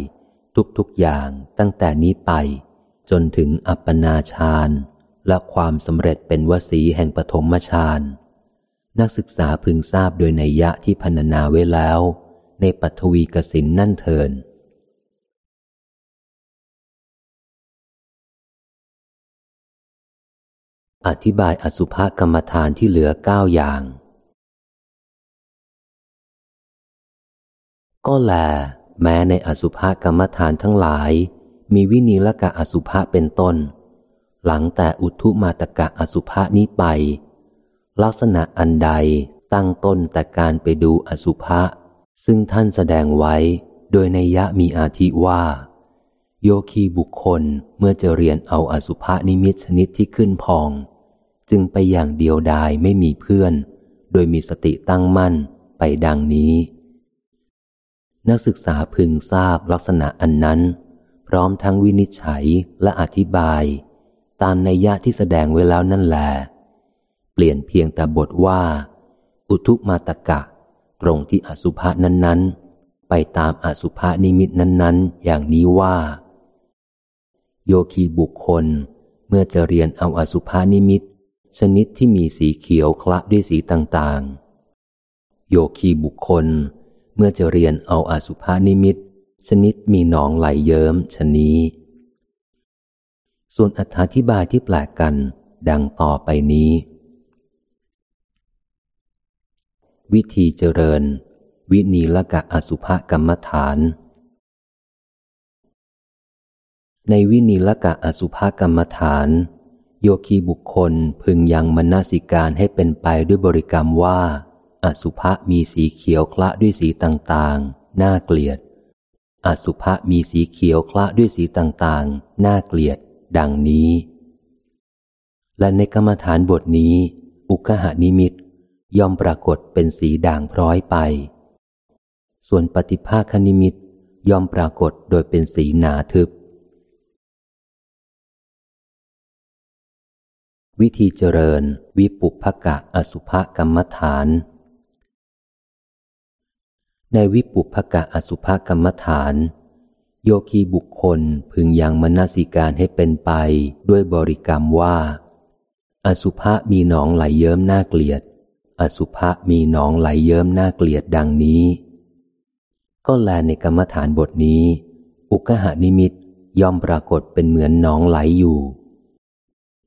ทุกๆอย่างตั้งแต่นี้ไป จนถึงอัปปนาฌานและความสำเร็จเป็นวสีแห่งปฐมฌาน นักศึกษาพึงทราบโดยในยะที่พรรณนาไว้แล้ว ในปัทวีกสินนั่นเทินอธิบายอสุภกรรมฐานที่เหลือเก้าอย่าง ก็แล แม้ในอสุภกรรมฐานทั้งหลาย มีวินีลกะอสุภะเป็นต้น หลังแต่อุทุมาตกะอสุภะนี้ไป ลักษณะอันใดตั้งต้นแต่การไปดูอสุภะซึ่งท่านแสดงไว้โดยในยะมีอาทิว่า โยคีบุคคลเมื่อจะเรียนเอาอสุภะนิมิตชนิดที่ขึ้นพอง จึงไปอย่างเดียวดายไม่มีเพื่อน โดยมีสติตั้งมั่นไปดังนี้ นักศึกษาพึงทราบลักษณะอันนั้น พร้อมทั้งวินิจฉัยและอธิบาย ตามในยะที่แสดงไว้แล้วนั่นแหละ เปลี่ยนเพียงแต่บทว่า อุทุมาตกะ ตรงที่อสุภะนั้น ๆ ไปตามอสุภะนิมิตนั้น ๆ อย่างนี้ว่า โยคีบุคคล เมื่อจะเรียนเอาอสุภานิมิต ชนิดที่มีสีเขียวคละด้วยสีต่างๆ โยคีบุคคล เมื่อจะเรียนเอาอาสุภานิมิต ชนิดมีหนองไหลเยิ้มชนี้ ส่วนอธิบายที่แปลกกันดังต่อไปนี้ วิธีเจริญ วินีละกะอสุภกรรมฐาน ในวินีละกะอสุภกรรมฐาน โยคีบุคคลพึงยังมนาสิการให้เป็นไปด้วยบริกรรมว่า อสุภะมีสีเขียวคละด้วยสีต่างๆ น่าเกลียด อสุภะมีสีเขียวคละด้วยสีต่างๆ น่าเกลียด ดังนี้ และในกรรมฐานบทนี้ อุกหานิมิต ย่อมปรากฏเป็นสีด่างพร้อยไป ส่วนปฏิภาคนิมิตย่อมปรากฏโดยเป็นสีหนาทึบ วิธีเจริญวิปุพกะอสุภกรรมฐาน ในวิปุพกะอสุภกรรมฐาน โยคีบุคคลพึงยังมนสิการให้เป็นไปด้วยบริกรรมว่า อสุภะมีหนองไหลเยิ้มน่าเกลียด อสุภะมีหนองไหลเยิ้มน่าเกลียดดังนี้ ก็แลในกรรมฐานบทนี้ อุกหานิมิตย่อมปรากฏเป็นเหมือนหนองไหลอยู่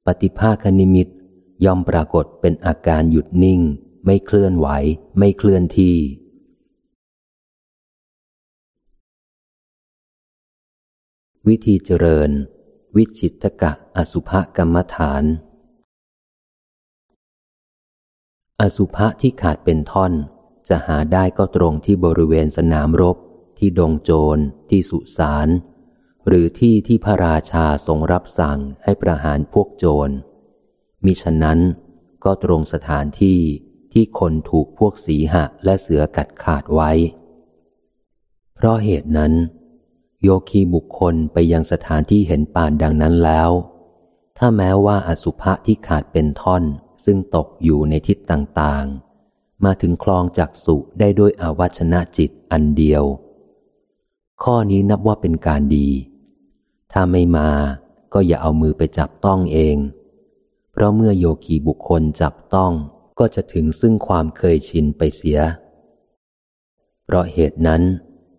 ปฏิภาคนิมิตย่อมปรากฏเป็นอาการหยุดนิ่ง ไม่เคลื่อนไหว ไม่เคลื่อนที่ วิธีเจริญ วิชิตกะอสุภกรรมฐาน อสุภะที่ขาดเป็นท่อน จะหาได้ก็ตรงที่บริเวณสนามรบ ที่ดงโจร ที่สุสานหรือที่ที่พระราชาทรงรับสั่งให้ประหารพวกโจร มิฉะนั้นก็ตรงสถานที่ที่คนถูกพวกสีหะและเสือกัดขาดไว้ เพราะเหตุนั้น โยคีบุคคลไปยังสถานที่เห็นปานดังนั้นแล้ว ถ้าแม้ว่าอสุภะที่ขาดเป็นท่อน ซึ่งตกอยู่ในทิศต่างๆ มาถึงคลองจักสุได้ด้วยอาวัชนะจิตอันเดียว ข้อนี้นับว่าเป็นการดี ถ้าไม่มาก็อย่าเอามือไปจับต้องเอง เพราะเมื่อโยคีบุคคลจับต้องก็จะถึงซึ่งความเคยชินไปเสีย เพราะเหตุนั้น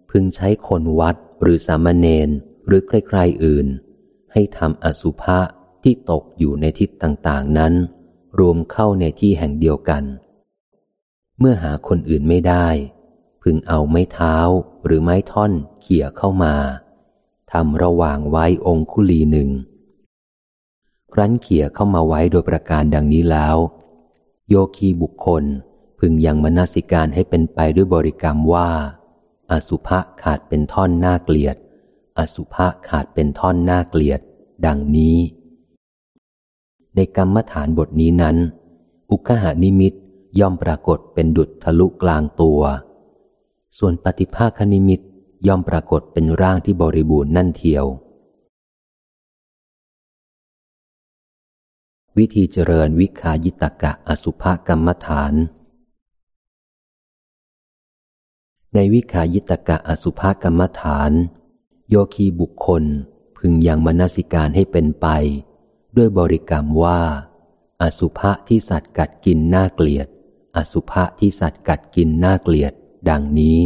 พึงใช้คนวัดหรือสามเณรหรือใครๆอื่น ให้ทำอสุภะที่ตกอยู่ในทิศต่างๆนั้น รวมเข้าในที่แห่งเดียวกัน เมื่อหาคนอื่นไม่ได้ พึงเอาไม้เท้าหรือไม้ท่อนเขี่ยเข้ามาทำระหว่างไว้องคุลีหนึ่ง ครั้นเขี่ยเข้ามาไว้โดยประการดังนี้แล้ว โยคีบุคคลพึงยังมนสิการให้เป็นไปด้วยบริกรรมว่า อสุภะขาดเป็นท่อนหน้าเกลียด อสุภะขาดเป็นท่อนหน้าเกลียด ดังนี้ ในกรรมฐานบทนี้นั้น อุคหานิมิตย่อมปรากฏเป็นดุจทะลุกลางตัว ส่วนปฏิภาคนิมิตย่อมปรากฏเป็นร่างที่บริบูรณ์นั่นเทียว วิธีเจริญวิคายิตกะอสุภกรรมฐาน ในวิคายิตกะอสุภกรรมฐาน โยคีบุคคลพึงยังมนสิการให้เป็นไป ด้วยบริกรรมว่า อสุภะที่สัตว์กัดกินน่าเกลียด อสุภะที่สัตว์กัดกินน่าเกลียด ดังนี้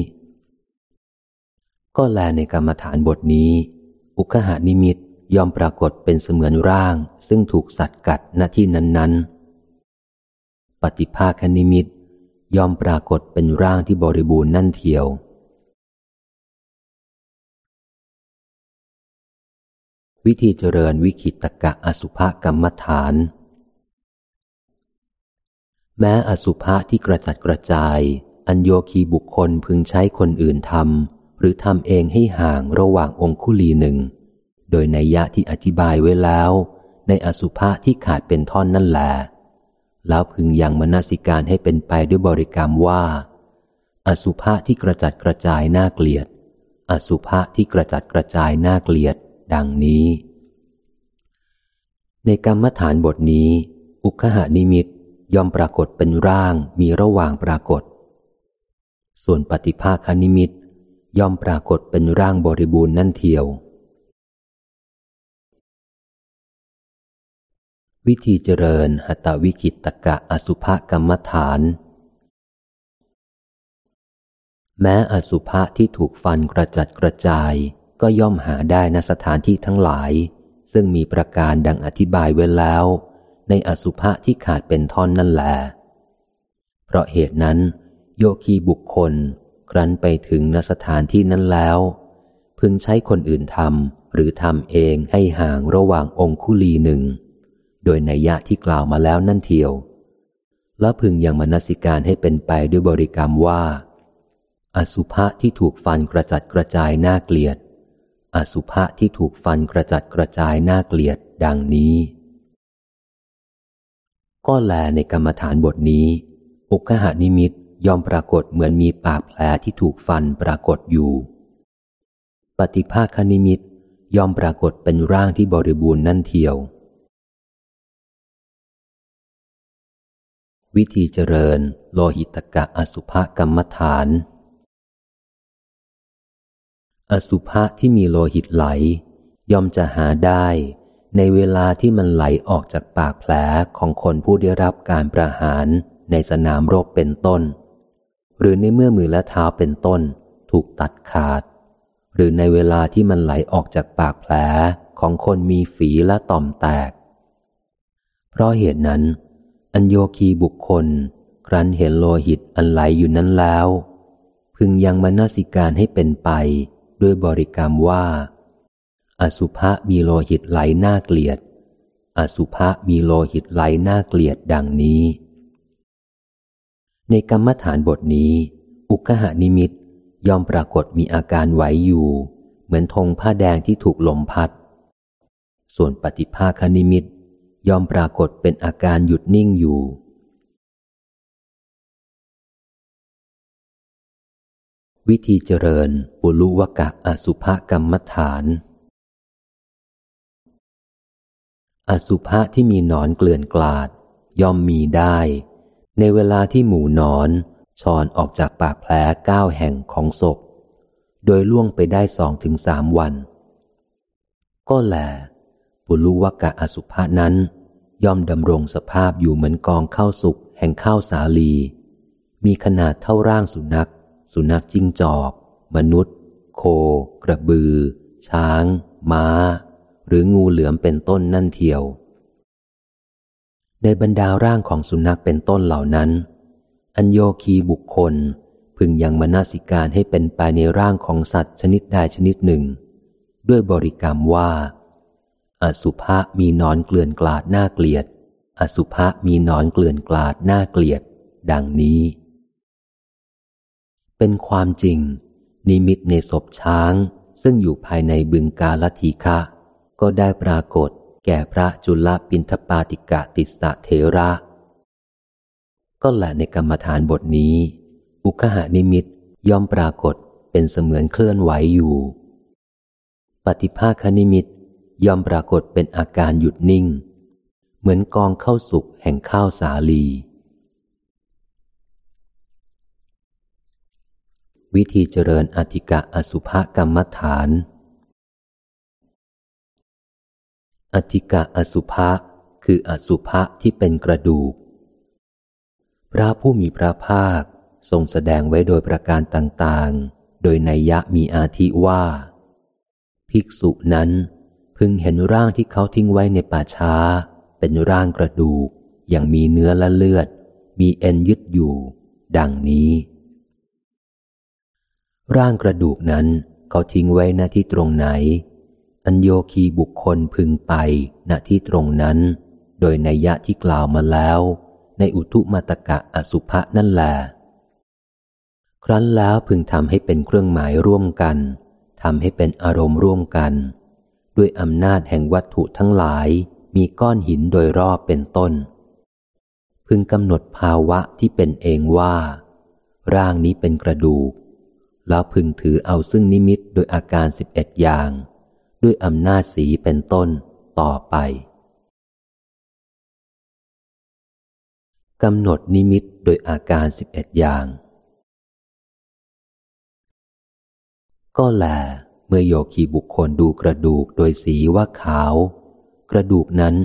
ก็แลในกรรมฐานบทนี้ อุคหานิมิตยอมปรากฏเป็นเสมือนร่าง ซึ่งถูกสัตว์กัดณที่นั้น ๆ ปฏิภาคนิมิตยอมปรากฏเป็นร่างที่บริบูรณ์นั่นเทียว วิธีเจริญวิคิตกะอสุภกรรมฐาน แม้อสุภะที่กระจัดกระจาย อัญโยคีบุคคลพึงใช้คนอื่นทำหรือทำเองให้ห่างระหว่างองคุลีหนึ่ง โดยในยะที่อธิบายไว้แล้ว ในอสุภะที่ขาดเป็นท่อนนั่นแหละแล้วพึงยังมนสิการให้เป็นไปด้วยบริกรรมว่า อสุภะที่กระจัดกระจายน่าเกลียด อสุภะที่กระจัดกระจายน่าเกลียด ดังนี้ ในกรรมฐานบทนี้ อุคหานิมิตย่อมปรากฏเป็นร่างมีระหว่างปรากฏ ส่วนปฏิภาคนิมิตย่อมปรากฏเป็นร่างบริบูรณ์นั่นเทียว วิธีเจริญหตวิกิตกะอสุภกรรมฐาน แม้อสุภะที่ถูกฟันกระจัดกระจาย ก็ย่อมหาได้ณสถานที่ทั้งหลาย ซึ่งมีประการดังอธิบายไว้แล้ว ในอสุภะที่ขาดเป็นท่อนนั่นแหละเพราะเหตุนั้น โยคีบุคคลครั้นไปถึงณสถานที่นั้นแล้ว พึงใช้คนอื่นทำหรือทำเองให้ห่างระหว่างองคุลีหนึ่ง โดยในยะที่กล่าวมาแล้วนั่นเทียว แล้วพึงยังมนสิการให้เป็นไปด้วยบริกรรมว่า อสุภะที่ถูกฟันกระจัดกระจายน่าเกลียด อสุภะที่ถูกฟันกระจัดกระจายน่าเกลียดดังนี้ ก็แลในกรรมฐานบทนี้อุคหานิมิตยอมปรากฏเหมือนมีปากแผลที่ถูกฟันปรากฏอยู่ ปฏิภาคนิมิตยอมปรากฏเป็นร่างที่บริบูรณ์นั่นเทียว วิธีเจริญ โลหิตกะอสุภกรรมฐาน อสุภะที่มีโลหิตไหล ย่อมจะหาได้ ในเวลาที่มันไหลออกจากปากแผลของคนผู้ได้รับการประหารในสนามรบเป็นต้น หรือในเมื่อมือและเท้าเป็นต้น ถูกตัดขาด หรือในเวลาที่มันไหลออกจากปากแผลของคนมีฝีและต่อมแตก เพราะเหตุนั้น อัญโยคีบุคคล ครั้นเห็นโลหิตอันไหลอยู่นั้นแล้ว พึงยังมนสิการให้เป็นไป ด้วยบริกรรมว่า อสุภะมีโลหิตไหลน่าเกลียด อสุภะมีโลหิตไหลน่าเกลียดดังนี้ ในกรรมฐานบทนี้ อุกหานิมิตย่อมปรากฏมีอาการไหวอยู่ เหมือนธงผ้าแดงที่ถูกลมพัด ส่วนปฏิภาคนิมิตย่อมปรากฏเป็นอาการหยุดนิ่งอยู่ วิธีเจริญปุลุวกะอสุภกรรมฐาน อสุภะที่มีหนอนเกลื่อนกลาด ย่อมมีได้ ในเวลาที่หมูหนอนชอนออกจากปากแผลเก้าแห่งของศพ โดยล่วงไปได้สองถึงสามวัน ก็แล ปุลุวกะอสุภะนั้น ย่อมดำรงสภาพอยู่เหมือนกองข้าวสุกแห่งข้าวสาลี มีขนาดเท่าร่างสุนัข สุนัขจิ้งจอก มนุษย์ โค กระบือ ช้าง ม้า หรืองูเหลือมเป็นต้นนั่นเทียว ในบรรดาร่างของสุนัขเป็นต้นเหล่านั้น อัญโยคีบุคคลพึงยังมนาสิการให้เป็นไปในร่างของสัตว์ชนิดใดชนิดหนึ่ง ด้วยบริกรรมว่า อสุภะมีนอนเกลื่อนกลาดหน้าเกลียด อสุภะมีนอนเกลื่อนกลาดหน้าเกลียด ดังนี้ เป็นความจริง นิมิตในศพช้าง ซึ่งอยู่ภายในบึงกาลทีฆะก็ได้ปรากฏแก่พระจุลปินทปาติกะติสะเทระ ก็แหละในกรรมฐานบทนี้ อุคหานิมิตย่อมปรากฏเป็นเสมือนเคลื่อนไหวอยู่ ปฏิภาคนิมิตย่อมปรากฏเป็นอาการหยุดนิ่ง เหมือนกองข้าวสุกแห่งข้าวสาลี วิธีเจริญอธิกะอสุภกรรมฐาน อธิกะอสุภะคืออสุภะที่เป็นกระดูก พระผู้มีพระภาคทรงแสดงไว้โดยประการต่างๆ โดยในยะมีอาทิว่า ภิกษุนั้นพึงเห็นร่างที่เขาทิ้งไว้ในป่าช้า เป็นร่างกระดูกอย่างมีเนื้อและเลือด มีเอ็นยึดอยู่ ดังนี้ ร่างกระดูกนั้นเขาทิ้งไว้ณที่ตรงไหน อัญโยคีบุคคลพึงไปณที่ตรงนั้น โดยในยะที่กล่าวมาแล้ว ในอุทุมาตกะอสุภะนั่นแหละครั้นแล้วพึงทำให้เป็นเครื่องหมายร่วมกันทำให้เป็นอารมณ์ร่วมกัน ด้วยอำนาจแห่งวัตถุทั้งหลายมีก้อนหินโดยรอบเป็นต้น พึงกำหนดภาวะที่เป็นเองว่า ร่างนี้เป็นกระดูก แล้วพึงถือเอาซึ่งนิมิตโดยอาการสิบเอ็ดอย่าง ด้วยอำนาจสีเป็นต้นต่อไปกำหนดนิมิตโดยอาการสิบเอ็ดอย่าง ก็แล เมื่อโยคีบุคคลดูกระดูกโดยสีว่าขาว กระดูกนั้น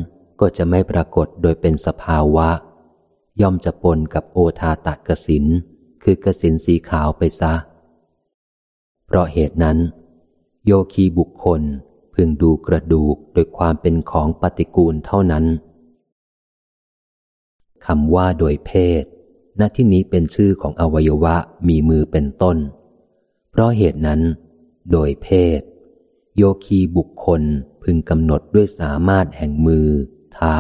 ก็จะไม่ปรากฏโดยเป็นสภาวะ ย่อมจะปนกับโอทาตะกสินคือกสินสีขาวไปซะ เพราะเหตุนั้น โยคีบุคคลพึงดูกระดูกโดยความเป็นของปฏิกูลเท่านั้นคำว่าโดยเพศณที่นี้เป็นชื่อของอวัยวะมีมือเป็นต้น เพราะเหตุนั้น โดยเพศ โยคีบุคคลพึงกำหนดด้วยสามารถแห่งมือ เท้า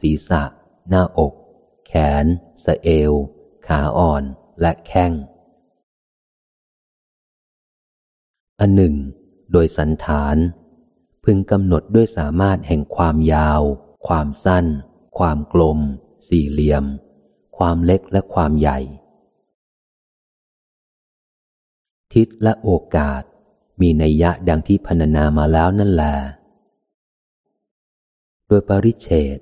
ศีรษะ หน้าอก แขน สะเอว ขาอ่อนและแข้ง อันหนึ่ง โดยสันฐาน พึงกำหนดด้วยสามารถแห่งความยาว ความสั้น ความกลม สี่เหลี่ยม ความเล็กและความใหญ่ ทิศและโอกาส มีนัยยะดังที่พรรณนามาแล้วนั่นแหละโดยปริเฉด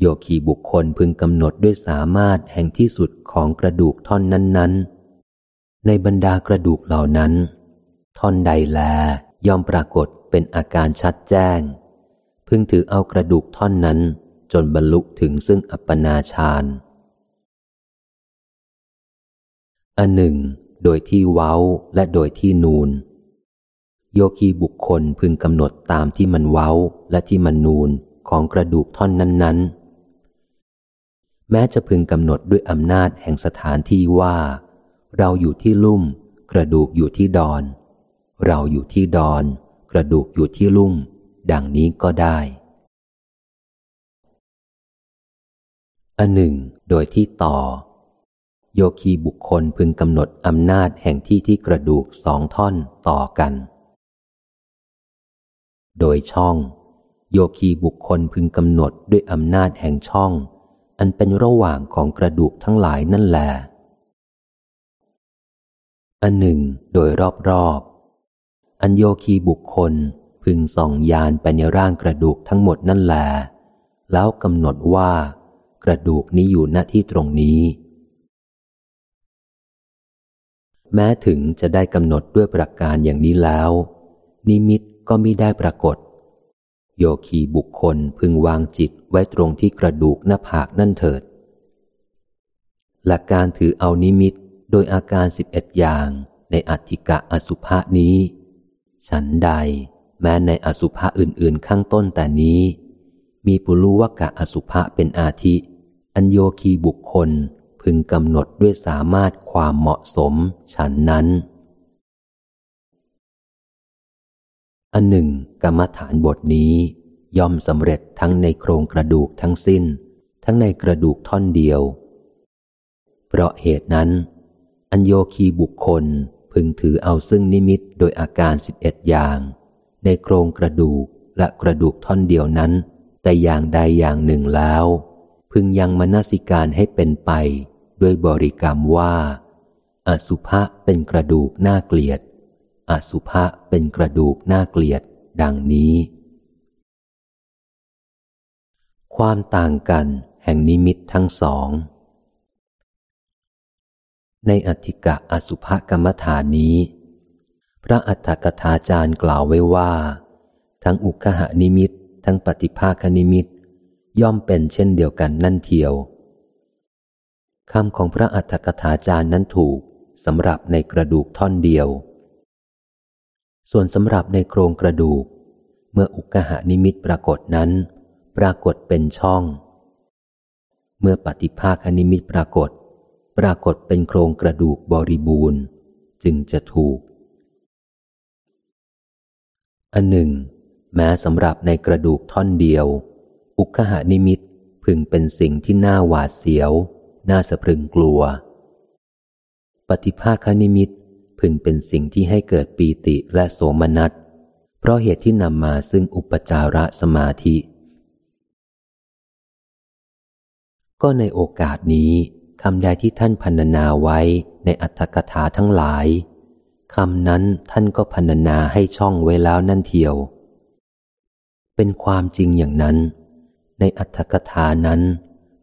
โยคีบุคคลพึงกำหนดด้วยสามารถแห่งที่สุดของกระดูกท่อนนั้น ๆ ในบรรดากระดูกเหล่านั้น ท่อนใดแลย่อมปรากฏเป็นอาการชัดแจ้ง พึงถือเอากระดูกท่อนนั้นจนบรรลุถึงซึ่งอัปปนาฌานอันหนึ่ง โดยที่เว้าและโดยที่นูน โยคีบุคคลพึงกำหนดตามที่มันเว้าและที่มันนูนของกระดูกท่อนนั้นๆ แม้จะพึงกำหนดด้วยอำนาจแห่งสถานที่ว่า เราอยู่ที่ลุ่ม กระดูกอยู่ที่ดอน เราอยู่ที่ดอน กระดูกอยู่ที่ลุ่ม ดังนี้ก็ได้อันหนึ่ง โดยที่ต่อ โยคีบุคคลพึงกำหนดอำนาจแห่งที่ที่กระดูกสองท่อนต่อกัน โดยช่อง โยคีบุคคลพึงกำหนดด้วยอำนาจแห่งช่อง อันเป็นระหว่างของกระดูกทั้งหลายนั่นแหละอันหนึ่ง โดยรอบๆ อันโยคีบุคคลพึงส่องยานไปในร่างกระดูกทั้งหมดนั่นแหละแล้วกำหนดว่า กระดูกนี้อยู่หน้าที่ตรงนี้ แม้ถึงจะได้กำหนดด้วยประการอย่างนี้แล้ว นิมิตก็มิได้ปรากฏ โยคีบุคคลพึงวางจิตไว้ตรงที่กระดูกหน้าผากนั่นเถิด หลักการถือเอานิมิตโดยอาการสิบเอ็ดอย่างในอัติกะอสุภะนี้ ฉันใด แม้ในอสุภะอื่นๆ ข้างต้นแต่นี้ มีปุรุวกะอสุภะเป็นอาทิ อัญโยคีบุคคลพึงกำหนดด้วยสามารถความเหมาะสมฉันนั้น อันหนึ่ง กรรมฐานบทนี้ ย่อมสำเร็จทั้งในโครงกระดูกทั้งสิ้น ทั้งในกระดูกท่อนเดียว เพราะเหตุนั้น อัญโยคีบุคคล พึงถือเอาซึ่งนิมิตโดยอาการสิบเอ็ดอย่าง ในโครงกระดูกและกระดูกท่อนเดียวนั้น แต่อย่างใดอย่างหนึ่งแล้ว พึงยังมนสิการให้เป็นไป ด้วยบริกรรมว่า อสุภะเป็นกระดูกน่าเกลียด อสุภะเป็นกระดูกน่าเกลียด ดังนี้ ความต่างกันแห่งนิมิตทั้งสอง ในอธิกะอสุภกรรมฐานนี้ พระอัฏฐกถาจารย์กล่าวไว้ว่า ทั้งอุคหานิมิต ทั้งปฏิภาคนิมิต ย่อมเป็นเช่นเดียวกันนั่นเทียวคำของพระอัฏฐกถาจารย์นั้นถูกสำหรับในกระดูกท่อนเดียว ส่วนสำหรับในโครงกระดูก เมื่ออุกหานิมิตปรากฏนั้น ปรากฏเป็นช่อง เมื่อปฏิภาคนิมิตปรากฏ ปรากฏเป็นโครงกระดูกบริบูรณ์ จึงจะถูก อันหนึ่ง แม้สำหรับในกระดูกท่อนเดียว อุกหานิมิตพึงเป็นสิ่งที่น่าหวาดเสียว น่าสะพรึงกลัว ปฏิภาคนิมิตพึงเป็นสิ่งที่ให้เกิดปีติและโสมนัส เพราะเหตุที่นำมาซึ่งอุปจาระสมาธิ ก็ในโอกาสนี้ คำใดที่ท่านพันนาไว้ในอัตถกถาทั้งหลายคำนั้นท่านก็พันนาให้ช่องไว้แล้วนั่นเทียว เป็นความจริงอย่างนั้น ในอัตถกถานั้น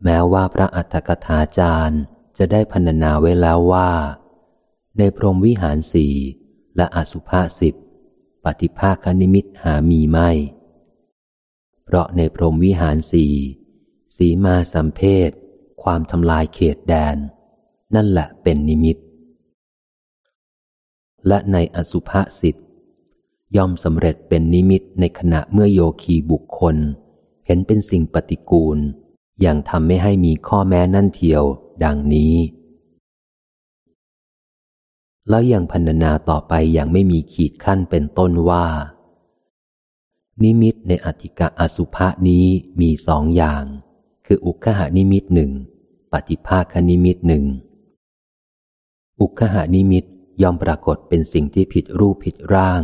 แม้ว่าพระอัตถกถาจารย์จะได้พันนาไว้แล้วว่า ในพรหมวิหารสี่และอสุภาสิบปฏิภาคนิมิตหามีไม่ เพราะในพรหมวิหารสี่สีมาสัมเพศ ความทำลายเขตแดน นั่นแหละเป็นนิมิต และในอสุภาสิบย่อมสำเร็จเป็นนิมิตในขณะเมื่อโยคีบุคคล เห็นเป็นสิ่งปฏิกูล อย่างทำไม่ให้มีข้อแม้นั่นเทียว ดังนี้ แล้วยังพันนาต่อไปอย่างไม่มีขีดขั้นเป็นต้นว่า นิมิตในอธิกะอสุภะนี้มีสองอย่าง คืออุคหานิมิตหนึ่ง ปฏิภาคนิมิตหนึ่ง อุคหานิมิตย่อมปรากฏเป็นสิ่งที่ผิดรูปผิดร่าง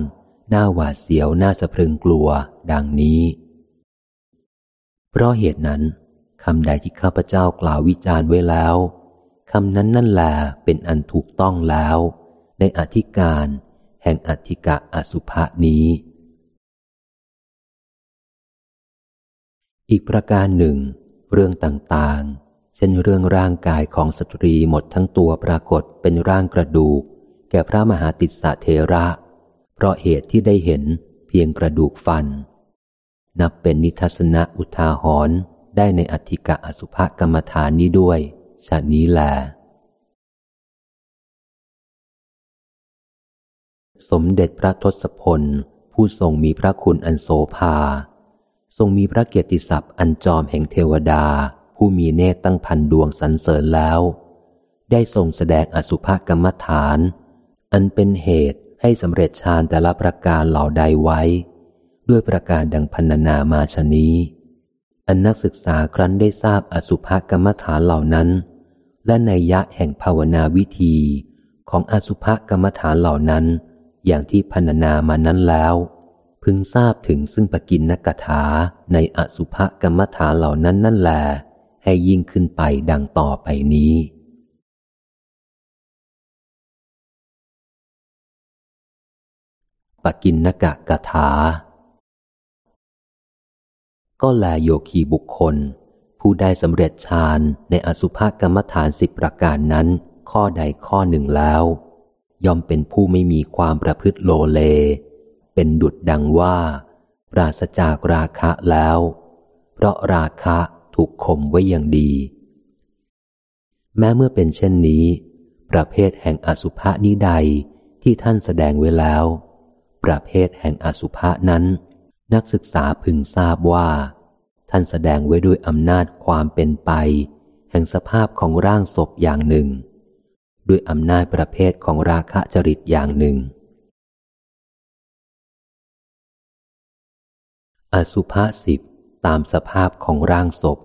หน้าหวาดเสียวหน้าสะพรึงกลัว ดังนี้ เพราะเหตุนั้นคำใดที่ข้าพเจ้ากล่าววิจารไว้แล้วคำนั้นนั่นแหละเป็นอันถูกต้องแล้ว ในอธิการ แห่งอธิกะอสุภะนี้ อีกประการหนึ่ง เรื่องต่างๆ เช่นเรื่องร่างกายของสตรีหมดทั้งตัวปรากฏเป็นร่างกระดูก แก่พระมหาติสสะเทระ เพราะเหตุที่ได้เห็นเพียงกระดูกฟัน นับเป็นนิทัศนะอุทาหรณ์ได้ในอธิกะอสุภกรรมฐานนี้ด้วยชานี้แล สมเด็จพระทศพล ผู้ทรงมีพระคุณอันโสภา ทรงมีพระเกียรติศัพท์อันจอมแห่งเทวดา ผู้มีเนตรตั้งพันดวงสรรเสริญแล้ว ได้ทรงแสดงอสุภกรรมฐาน อันเป็นเหตุให้สำเร็จฌานแต่ละประการเหล่าใดไว้ ด้วยประการดังพันนามาชนี้ อันนักศึกษาครั้นได้ทราบอสุภกรรมฐานเหล่านั้น และในยะแห่งภาวนาวิธีของอสุภกรรมฐานเหล่านั้น อย่างที่พันนามานั้นแล้ว พึงทราบถึงซึ่งปกินนกถาในอสุภกรรมฐานเหล่านั้นนั่นแหละ ให้ยิ่งขึ้นไปดังต่อไปนี้ปกินนกะกถา ก็แลโยคีบุคคล ผู้ได้สำเร็จฌานในอสุภกรรมฐานสิบประการนั้น ข้อใดข้อหนึ่งแล้ว ย่อมเป็นผู้ไม่มีความประพฤติโลเล เป็นดุดดังว่า ปราศจากราคะแล้ว เพราะราคะ ถูกข่มไว้อย่างดี แม้เมื่อเป็นเช่นนี้ ประเภทแห่งอสุภะนี้ใดที่ท่านแสดงไว้แล้ว ประเภทแห่งอสุภะนั้น นักศึกษาพึงทราบว่า ท่านแสดงไว้ด้วยอำนาจความเป็นไป แห่งสภาพของร่างศพอย่างหนึ่ง ด้วยอำนาจประเภทของราคะจริตอย่างหนึ่งอสุภาสิบตามสภาพของร่างศพ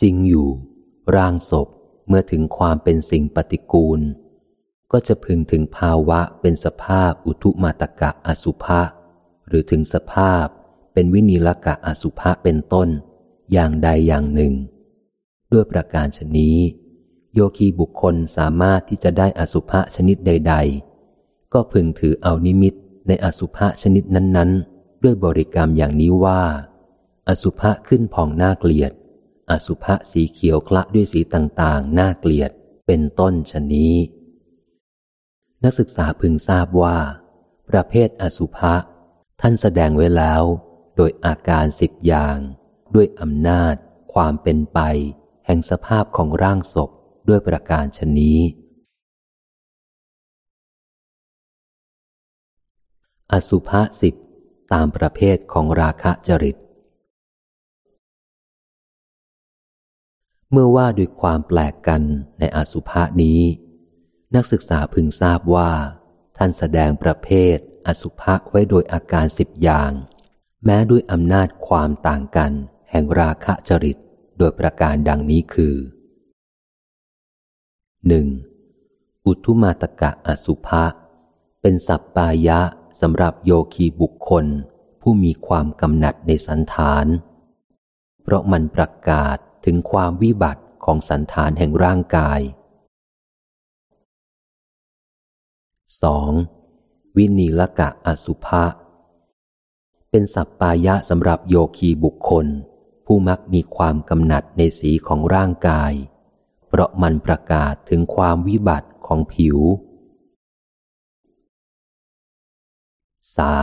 จริงอยู่ ร่างศพเมื่อถึงความเป็นสิ่งปฏิกูล ก็จะพึงถึงภาวะเป็นสภาพอุทุมาตกะอสุภะหรือถึงสภาพเป็นวินิลกะอสุภะเป็นต้น อย่างใดอย่างหนึ่ง ด้วยประการชนี้ โยคีบุคคลสามารถที่จะได้อสุภะชนิดใด ๆ ก็พึงถือเอานิมิตในอสุภะชนิดนั้น ๆ ด้วยบริกรรมอย่างนี้ว่า อสุภะขึ้นผ่องหน้าเกลียด อสุภะสีเขียวคละด้วยสีต่างๆ น่าเกลียด เป็นต้นชนี้ นักศึกษาพึงทราบว่า ประเภทอสุภะท่านแสดงไว้แล้ว โดยอาการสิบอย่าง ด้วยอำนาจ ความเป็นไป แห่งสภาพของร่างศพด้วยประการชนี้ อสุภะสิบตามประเภทของราคะจริต เมื่อว่าด้วยความแปลกกันในอสุภะนี้ นักศึกษาพึงทราบว่า ท่านแสดงประเภทอสุภะไว้โดยอาการสิบอย่าง แม้ด้วยอำนาจความต่างกัน แห่งราคะจริตโดยประการดังนี้คือหนึ่งอุทุมาตกะอสุภะเป็นสัพปายะสำหรับโยคีบุคคล ผู้มีความกำหนัดในสันฐาน เพราะมันประกาศ ถึงความวิบัติของสันฐานแห่งร่างกายสองวินีละกะอสุภะเป็นสัพปายะสำหรับโยคีบุคคล ผู้มักมีความกำหนัดในสีของร่างกาย เพราะมันประกาศถึงความวิบัติของผิว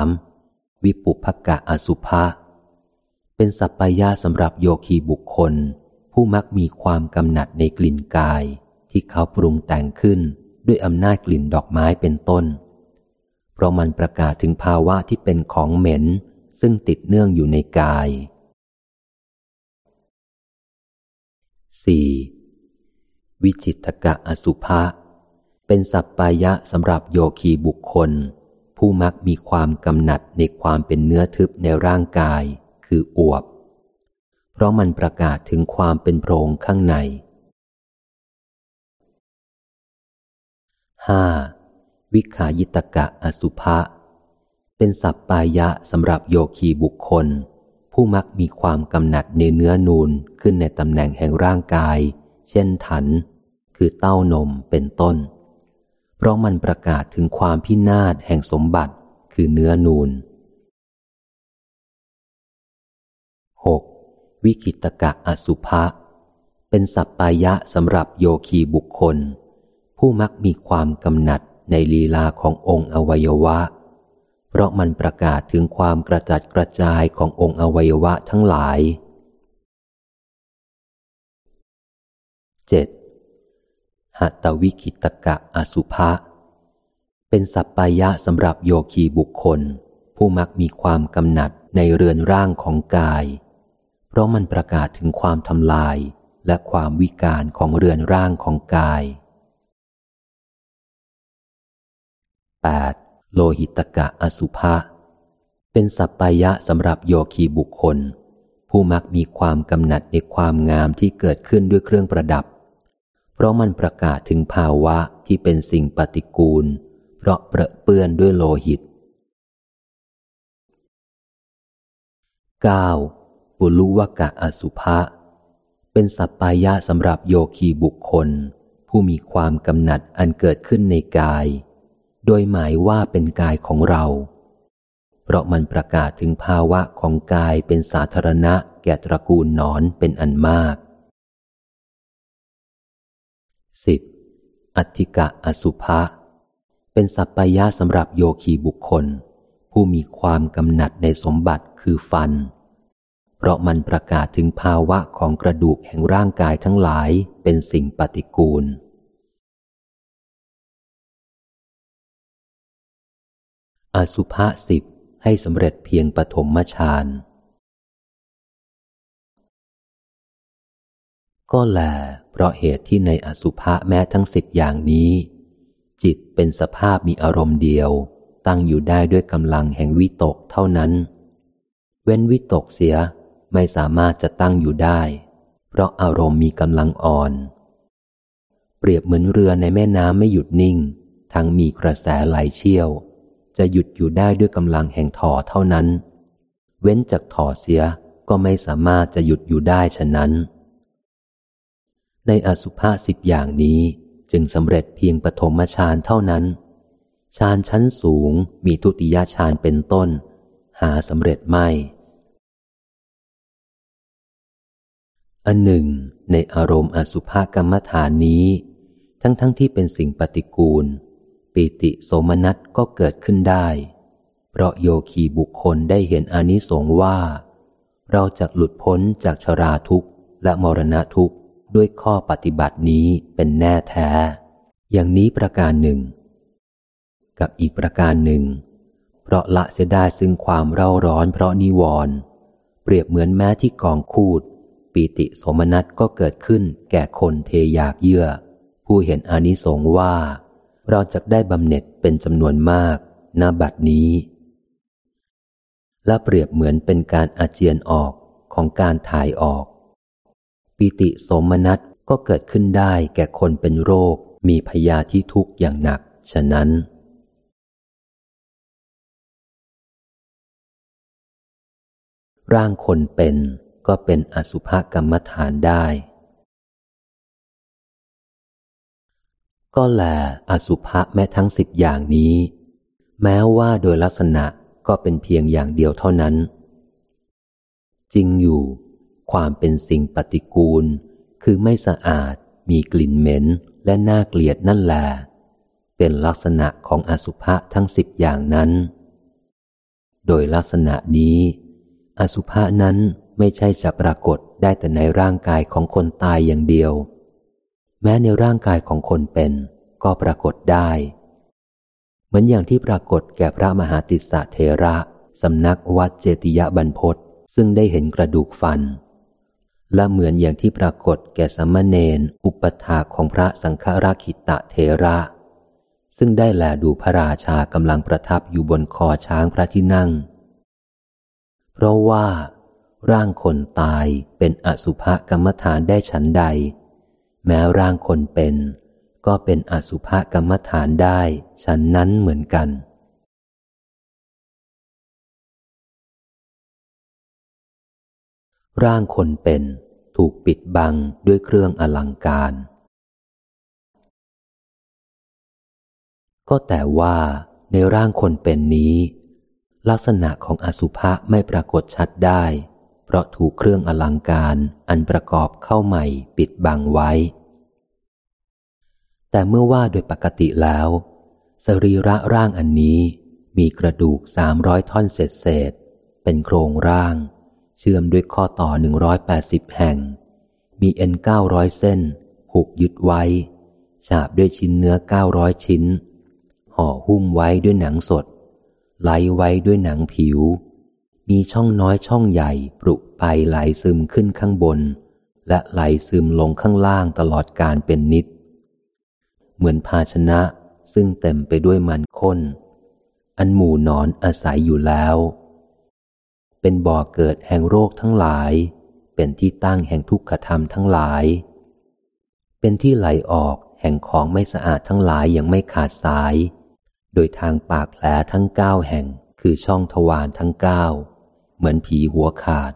3. วิปุภกะอสุภะเป็นสัพปายะสำหรับโยคีบุคคล ผู้มักมีความกำหนัดในกลิ่นกาย ที่เขาปรุงแต่งขึ้นด้วยอำนาจกลิ่นดอกไม้เป็นต้น เพราะมันประกาศถึงภาวะที่เป็นของเหม็น ซึ่งติดเนื่องอยู่ในกาย 4. วิจิตกะอสุภะเป็นสัพปายะสำหรับโยคีบุคคล ผู้มักมีความกำหนัดในความเป็นเนื้อทึบในร่างกาย คืออวบ ราะมันประกาศถึงความเป็นโพรงข้างในห้าวิขายิตกะอสุภะ เป็นสัพปายะสำหรับโยคีบุคคล ผู้มักมีความกำหนัดในเนื้อนูนขึ้นในตำแหน่งแห่งร่างกาย เช่นถัน คือเต้านมเป็นต้น เพราะมันประกาศถึงความพินาศแห่งสมบัติคือเนื้อนูน 6. วิคิตกะอสุภะเป็นสัปปายะสำหรับโยคีบุคคล ผู้มักมีความกำหนัดในลีลาขององค์อวัยวะ เพราะมันประกาศถึงความกระจัดกระจายขององค์อวัยวะทั้งหลาย 7. หัตวิคิตกะอสุภะเป็นสัปปายะสำหรับโยคีบุคคล ผู้มักมีความกำหนัดในเรือนร่างของกาย เพราะมันประกาศถึงความทำลายและความวิการของเรือนร่างของกาย 8. โลหิตกะอสุภะเป็นสัปปายะสำหรับโยคีบุคคล ผู้มักมีความกำหนัดในความงามที่เกิดขึ้นด้วยเครื่องประดับ เพราะมันประกาศถึงภาวะที่เป็นสิ่งปฏิกูล เพราะเปรอะเปื้อนด้วยโลหิต 9. ปุลุวกะอสุภะเป็นสัปปายะสำหรับโยคีบุคคล ผู้มีความกำหนัดอันเกิดขึ้นในกาย โดยหมายว่าเป็นกายของเรา เพราะมันประกาศถึงภาวะของกายเป็นสาธารณะแก่ตระกูลนอนเป็นอันมาก 10. อัติกะอสุภะเป็นสัปปายะสำหรับโยคีบุคคล ผู้มีความกำหนัดในสมบัติคือฟัน เพราะมันประกาศถึงภาวะของกระดูกแห่งร่างกายทั้งหลายเป็นสิ่งปฏิกูล อสุภะสิบให้สำเร็จเพียงปฐมฌานก็แล เพราะเหตุที่ในอสุภะแม้ทั้งสิบอย่างนี้ จิตเป็นสภาพมีอารมณ์เดียว ตั้งอยู่ได้ด้วยกำลังแห่งวิตกเท่านั้น เว้นวิตกเสีย ไม่สามารถจะตั้งอยู่ได้ เพราะอารมณ์มีกำลังอ่อน เปรียบเหมือนเรือในแม่น้ำไม่หยุดนิ่ง ทั้งมีกระแสไหลเชี่ยว จะหยุดอยู่ได้ด้วยกำลังแห่งถ่อเท่านั้น เว้นจากถ่อเสียก็ไม่สามารถจะหยุดอยู่ได้ฉะนั้น ในอสุภาสิบอย่างนี้จึงสำเร็จเพียงปฐมฌานเท่านั้นฌานชั้นสูงมีทุติยฌานเป็นต้น หาสำเร็จไม่ อันหนึ่ง ในอารมณ์อสุภกรรมฐานนี้ ทั้งๆทที่เป็นสิ่งปฏิกูล ปิติโสมนัสก็เกิดขึ้นได้ เพราะโยคีบุคคลได้เห็นอนิสงส์ว่า เราจะหลุดพ้นจากชราทุกข์และมรณะทุกข์ด้วยข้อปฏิบัตินี้เป็นแน่แท้ อย่างนี้ประการหนึ่ง กับอีกประการหนึ่ง เพราะละเสียได้ซึ่งความเร่าร้อนเพราะนิวรณ์เปรียบเหมือนแม้ที่กองคูด ปีติสมนัตก็เกิดขึ้นแก่คนเทอยากเยื่อ ผู้เห็นอนิสงส์ว่า เราจะได้บำเหน็จเป็นจำนวนมากณบัดนี้ และเปรียบเหมือนเป็นการอาเจียนออกของการถ่ายออก ปีติสมนัตก็เกิดขึ้นได้แก่คนเป็นโรคมีพยาที่ทุกข์อย่างหนัก ฉะนั้นร่างคนเป็น ก็เป็นอสุภกรรมฐานได้ ก็แลอสุภะแม้ทั้งสิบอย่างนี้ แม้ว่าโดยลักษณะก็เป็นเพียงอย่างเดียวเท่านั้น จริงอยู่ ความเป็นสิ่งปฏิกูล คือไม่สะอาด มีกลิ่นเหม็นและน่าเกลียดนั่นแหละเป็นลักษณะของอสุภะทั้งสิบอย่างนั้น โดยลักษณะนี้ อสุภะนั้น ไม่ใช่จะปรากฏได้แต่ในร่างกายของคนตายอย่างเดียว แม้ในร่างกายของคนเป็น ก็ปรากฏได้ เหมือนอย่างที่ปรากฏแก่พระมหาติสสะเทระสำนักวัดเจติยบันพศซึ่งได้เห็นกระดูกฟัน และเหมือนอย่างที่ปรากฏแก่สัมมเนนอุปถาของพระสังฆราคิตะเทระ ซึ่งได้แลดูพระราชากำลังประทับอยู่บนคอช้างพระที่นั่ง เพราะว่า ร่างคนตายเป็นอสุภกรรมฐานได้ฉันใด แม้ร่างคนเป็น ก็เป็นอสุภกรรมฐานได้ฉันนั้นเหมือนกัน ร่างคนเป็นถูกปิดบังด้วยเครื่องอลังการ ก็แต่ว่าในร่างคนเป็นนี้ ลักษณะของอสุภะไม่ปรากฏชัดได้ เพราะถูกเครื่องอลังการอันประกอบเข้าใหม่ปิดบังไว้ แต่เมื่อว่าโดยปกติแล้ว สรีระร่างอันนี้มีกระดูกสามร้อยท่อนเศษเศษ เป็นโครงร่าง เชื่อมด้วยข้อต่อหนึ่งร้อยแปดสิบแห่ง มีเอ็นเก้าร้อยเส้น ผูกยึดไว้ ฉาบด้วยชิ้นเนื้อเก้าร้อยชิ้น ห่อหุ้มไว้ด้วยหนังสดไล้ไว้ด้วยหนังผิว มีช่องน้อยช่องใหญ่ปรุไปไหลซึมขึ้นข้างบน และไหลซึมลงข้างล่างตลอดการเป็นนิด เหมือนภาชนะซึ่งเต็มไปด้วยมันข้น อันหมู่นอนอาศัยอยู่แล้ว เป็นบ่อเกิดแห่งโรคทั้งหลาย เป็นที่ตั้งแห่งทุกขธรรมทั้งหลาย เป็นที่ไหลออกแห่งของไม่สะอาดทั้งหลายอย่างไม่ขาดสาย โดยทางปากแผลทั้งเก้าแห่งคือช่องทวารทั้งเก้า เหมือนผีหัวขาด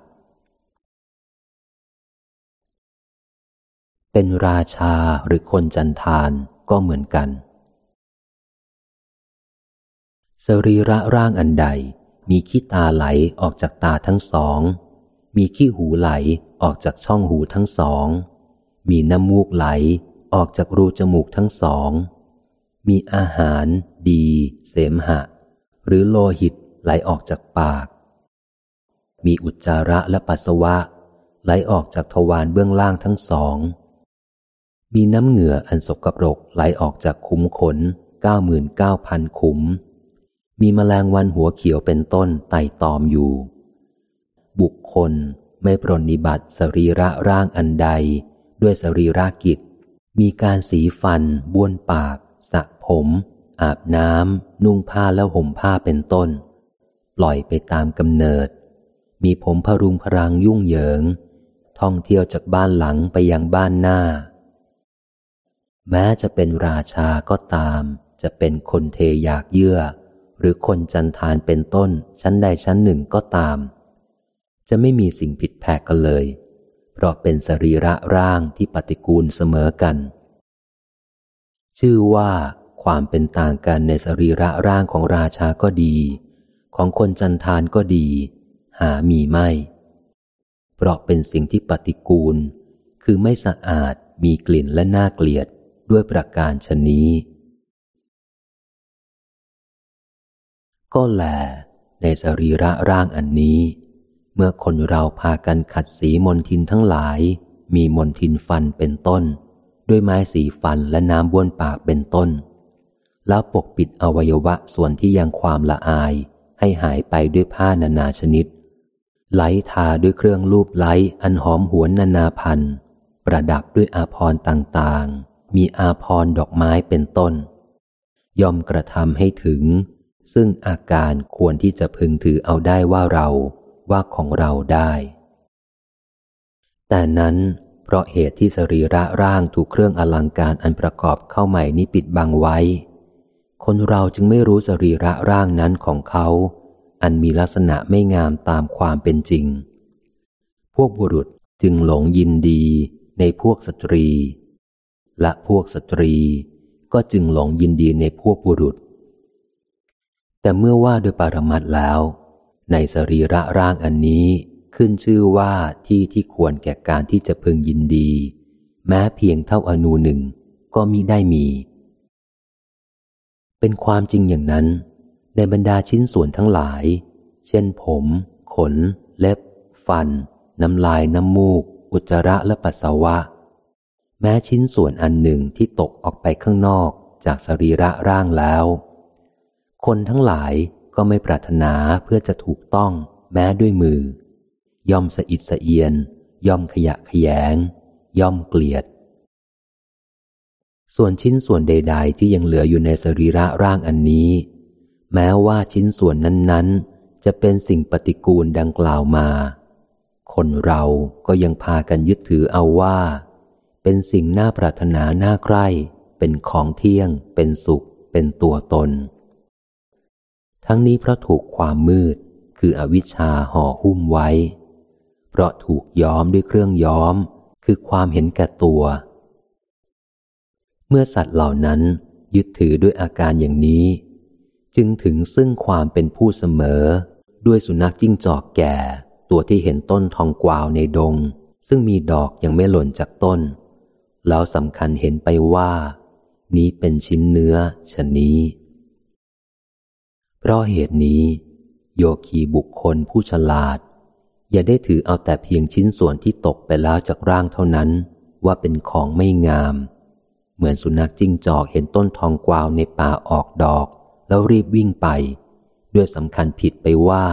เป็นราชาหรือคนจันทานก็เหมือนกัน สรีระร่างอันใดมีขี้ตาไหลออกจากตาทั้งสอง มีขี้หูไหลออกจากช่องหูทั้งสอง มีน้ำมูกไหลออกจากรูจมูกทั้งสอง มีอาหาร ดี เสมหะ หรือโลหิตไหลออกจากปาก มีอุจจาระและปัสสาวะ ไหลออกจากทวารเบื้องล่างทั้งสอง มีน้ำเหงื่ออันสกปรกไหลออกจากขุมขนเก้าหมื่นเก้าพันขุม มีแมลงวันหัวเขียวเป็นต้นไต่ตอมอยู่ บุคคลไม่ปรนิบัติสรีระร่างอันใด ด้วยสรีระกิจ มีการสีฟัน บ้วนปาก สระผม อาบน้ำนุ่งผ้าแล้วห่มผ้าเป็นต้น ปล่อยไปตามกำเนิด มีผมพรุงพรังยุ่งเหยิง ท่องเที่ยวจากบ้านหลังไปยังบ้านหน้า แม้จะเป็นราชาก็ตาม จะเป็นคนเทอยากเยื่อ หรือคนจันทานเป็นต้นชั้นใดชั้นหนึ่งก็ตาม จะไม่มีสิ่งผิดแผกกันเลย เพราะเป็นสรีระร่างที่ปฏิกูลเสมอกัน ชื่อว่าความเป็นต่างกันในสรีระร่างของราชาก็ดี ของคนจันทานก็ดี หามีไม่ เพราะเป็นสิ่งที่ปฏิกูล คือไม่สะอาดมีกลิ่นและน่าเกลียดด้วยประการชนนี้ ก็แล ในสรีระร่างอันนี้ เมื่อคนเราพากันขัดสีมนทินทั้งหลาย มีมนทินฟันเป็นต้น ด้วยไม้สีฟันและน้ำบ้วนปากเป็นต้น แล้วปกปิดอวัยวะส่วนที่ยังความละอายให้หายไปด้วยผ้านานาชนิด ไหลทาด้วยเครื่องลูบไล้อันหอมหวนนานาพันธ์ประดับด้วยอาพรต่างๆ มีอาพรดอกไม้เป็นต้น ย่อมกระทำให้ถึง ซึ่งอาการควรที่จะพึงถือเอาได้ว่าเราว่าของเราได้ แต่นั้นเพราะเหตุที่สรีระร่างถูกเครื่องอลังการอันประกอบเข้าใหม่นี้ปิดบังไว้ คนเราจึงไม่รู้สรีระร่างนั้นของเขา อันมีลักษณะไม่งามตามความเป็นจริง พวกบุรุษจึงหลงยินดีในพวกสตรี และพวกสตรีก็จึงหลงยินดีในพวกบุรุษ แต่เมื่อว่าโดยปรมัตแล้ว ในสรีระร่างอันนี้ขึ้นชื่อว่าที่ที่ควรแก่การที่จะพึงยินดี แม้เพียงเท่าอนูหนึ่งก็มิได้มี เป็นความจริงอย่างนั้น ในบรรดาชิ้นส่วนทั้งหลาย เช่นผม ขน เล็บ ฟัน น้ำลายน้ำมูก อุจจาระและปัสสาวะ แม้ชิ้นส่วนอันหนึ่งที่ตกออกไปข้างนอกจากสรีระร่างแล้ว คนทั้งหลายก็ไม่ปรารถนาเพื่อจะถูกต้อง แม้ด้วยมือ ย่อมสะอิดสะเอียน ย่อมขยะขยง ย่อมเกลียด ส่วนชิ้นส่วนใด ๆ ที่ยังเหลืออยู่ในสรีระร่างอันนี้ แม้ว่าชิ้นส่วนนั้น ๆ จะเป็นสิ่งปฏิกูลดังกล่าวมา คนเราก็ยังพากันยึดถือเอาว่า เป็นสิ่งน่าปรารถนาน่าใคร่ เป็นของเที่ยง เป็นสุข เป็นตัวตน ทั้งนี้เพราะถูกความมืดคืออวิชชาห่อหุ้มไว้ เพราะถูกย้อมด้วยเครื่องย้อม คือความเห็นแก่ตัว เมื่อสัตว์เหล่านั้นยึดถือด้วยอาการอย่างนี้ จึงถึงซึ่งความเป็นผู้เสมอ ด้วยสุนัขจิ้งจอกแก่ ตัวที่เห็นต้นทองกวาวในดง ซึ่งมีดอกยังไม่หล่นจากต้น แล้วสำคัญเห็นไปว่า นี้เป็นชิ้นเนื้อชนนี้ เพราะเหตุนี้ โยคีบุคคลผู้ฉลาด อย่าได้ถือเอาแต่เพียงชิ้นส่วนที่ตกไปแล้วจากร่างเท่านั้น ว่าเป็นของไม่งาม เหมือนสุนัขจิ้งจอกเห็นต้นทองกวาวในป่าออกดอก แล้วรีบวิ่งไป ด้วยสำคัญผิดไปว่า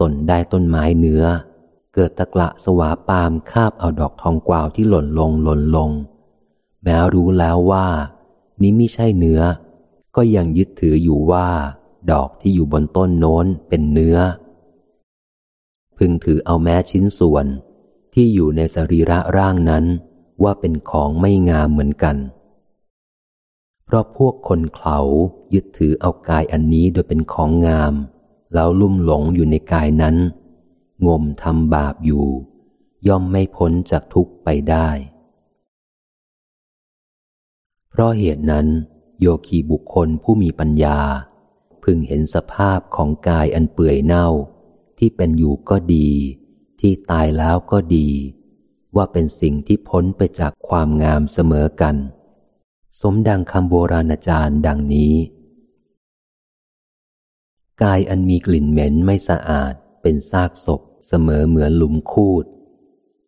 ตนได้ต้นไม้เนื้อ เกิดตะกละสวาปามคาบเอาดอกทองกวาวที่หล่นลงหล่นลง แม้รู้แล้วว่า นี้ไม่ใช่เนื้อ ก็ยังยึดถืออยู่ว่า ดอกที่อยู่บนต้นโน้นเป็นเนื้อ พึงถือเอาแม้ชิ้นส่วนที่อยู่ในสรีระร่างนั้นว่าเป็นของไม่งามเหมือนกัน เพราะพวกคนเขายึดถือเอากายอันนี้โดยเป็นของงาม แล้วลุ่มหลงอยู่ในกายนั้น งมทำบาปอยู่ ย่อมไม่พ้นจากทุกข์ไปได้ เพราะเหตุนั้น โยคีบุคคลผู้มีปัญญา พึงเห็นสภาพของกายอันเปื่อยเน่า ที่เป็นอยู่ก็ดี ที่ตายแล้วก็ดี ว่าเป็นสิ่งที่พ้นไปจากความงามเสมอกัน สมดังคำโบราณอาจารย์ดังนี้ กายอันมีกลิ่นเหม็นไม่สะอาด เป็นซากศพ เสมอเหมือนหลุมคูด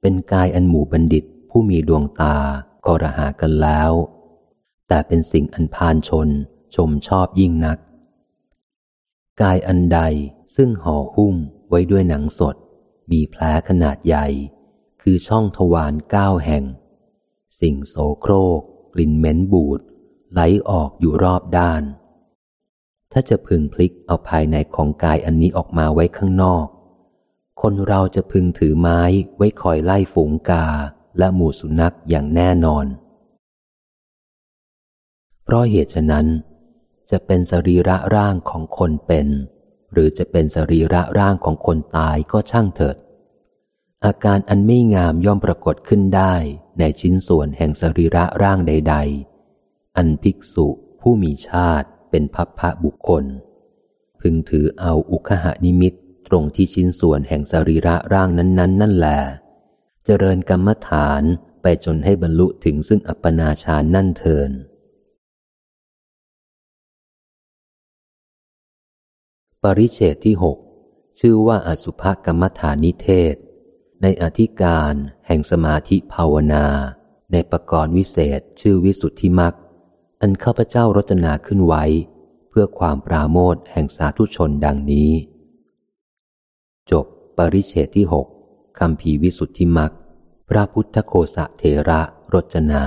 เป็นกายอันหมู่บัณฑิตผู้มีดวงตาก็ระหากันแล้ว แต่เป็นสิ่งอันพานชน ชมชอบยิ่งนัก กายอันใดซึ่งห่อหุ้มไว้ด้วยหนังสด มีแผลขนาดใหญ่ คือช่องทวารเก้าแห่ง สิ่งโสโครก กลิ่นเหม็นบูดไหลออกอยู่รอบด้าน ถ้าจะพึงพลิกเอาภายในของกายอันนี้ออกมาไว้ข้างนอก คนเราจะพึงถือไม้ไว้คอยไล่ฝูงกาและหมู่สุนัขอย่างแน่นอน เพราะเหตุฉะนั้น จะเป็นสรีระร่างของคนเป็น หรือจะเป็นสรีระร่างของคนตายก็ช่างเถิด อาการอันไม่งามย่อมปรากฏขึ้นได้ ในชิ้นส่วนแห่งสรีระร่างใด ๆ อันภิกษุผู้มีชาติเป็นพัพพะบุคคล พึงถือเอาอุคหานิมิตตรงที่ชิ้นส่วนแห่งสรีระร่างนั้น ๆนนนั่นแหละเจริญกรรมฐานไปจนให้บรรลุถึงซึ่งอัปปนาชานั่นเทินปริเชตที่หกชื่อว่าอสุภกรรมฐานนิเทศ ในอธิการแห่งสมาธิภาวนา ในประกรณ์วิเศษชื่อวิสุทธิมักอันข้าพเจ้ารจนาขึ้นไว้ เพื่อความปราโมทแห่งสาธุชนดังนี้ จบปริเชตที่หกคำผีวิสุทธิมักพระพุทธโคสะเทระรจนา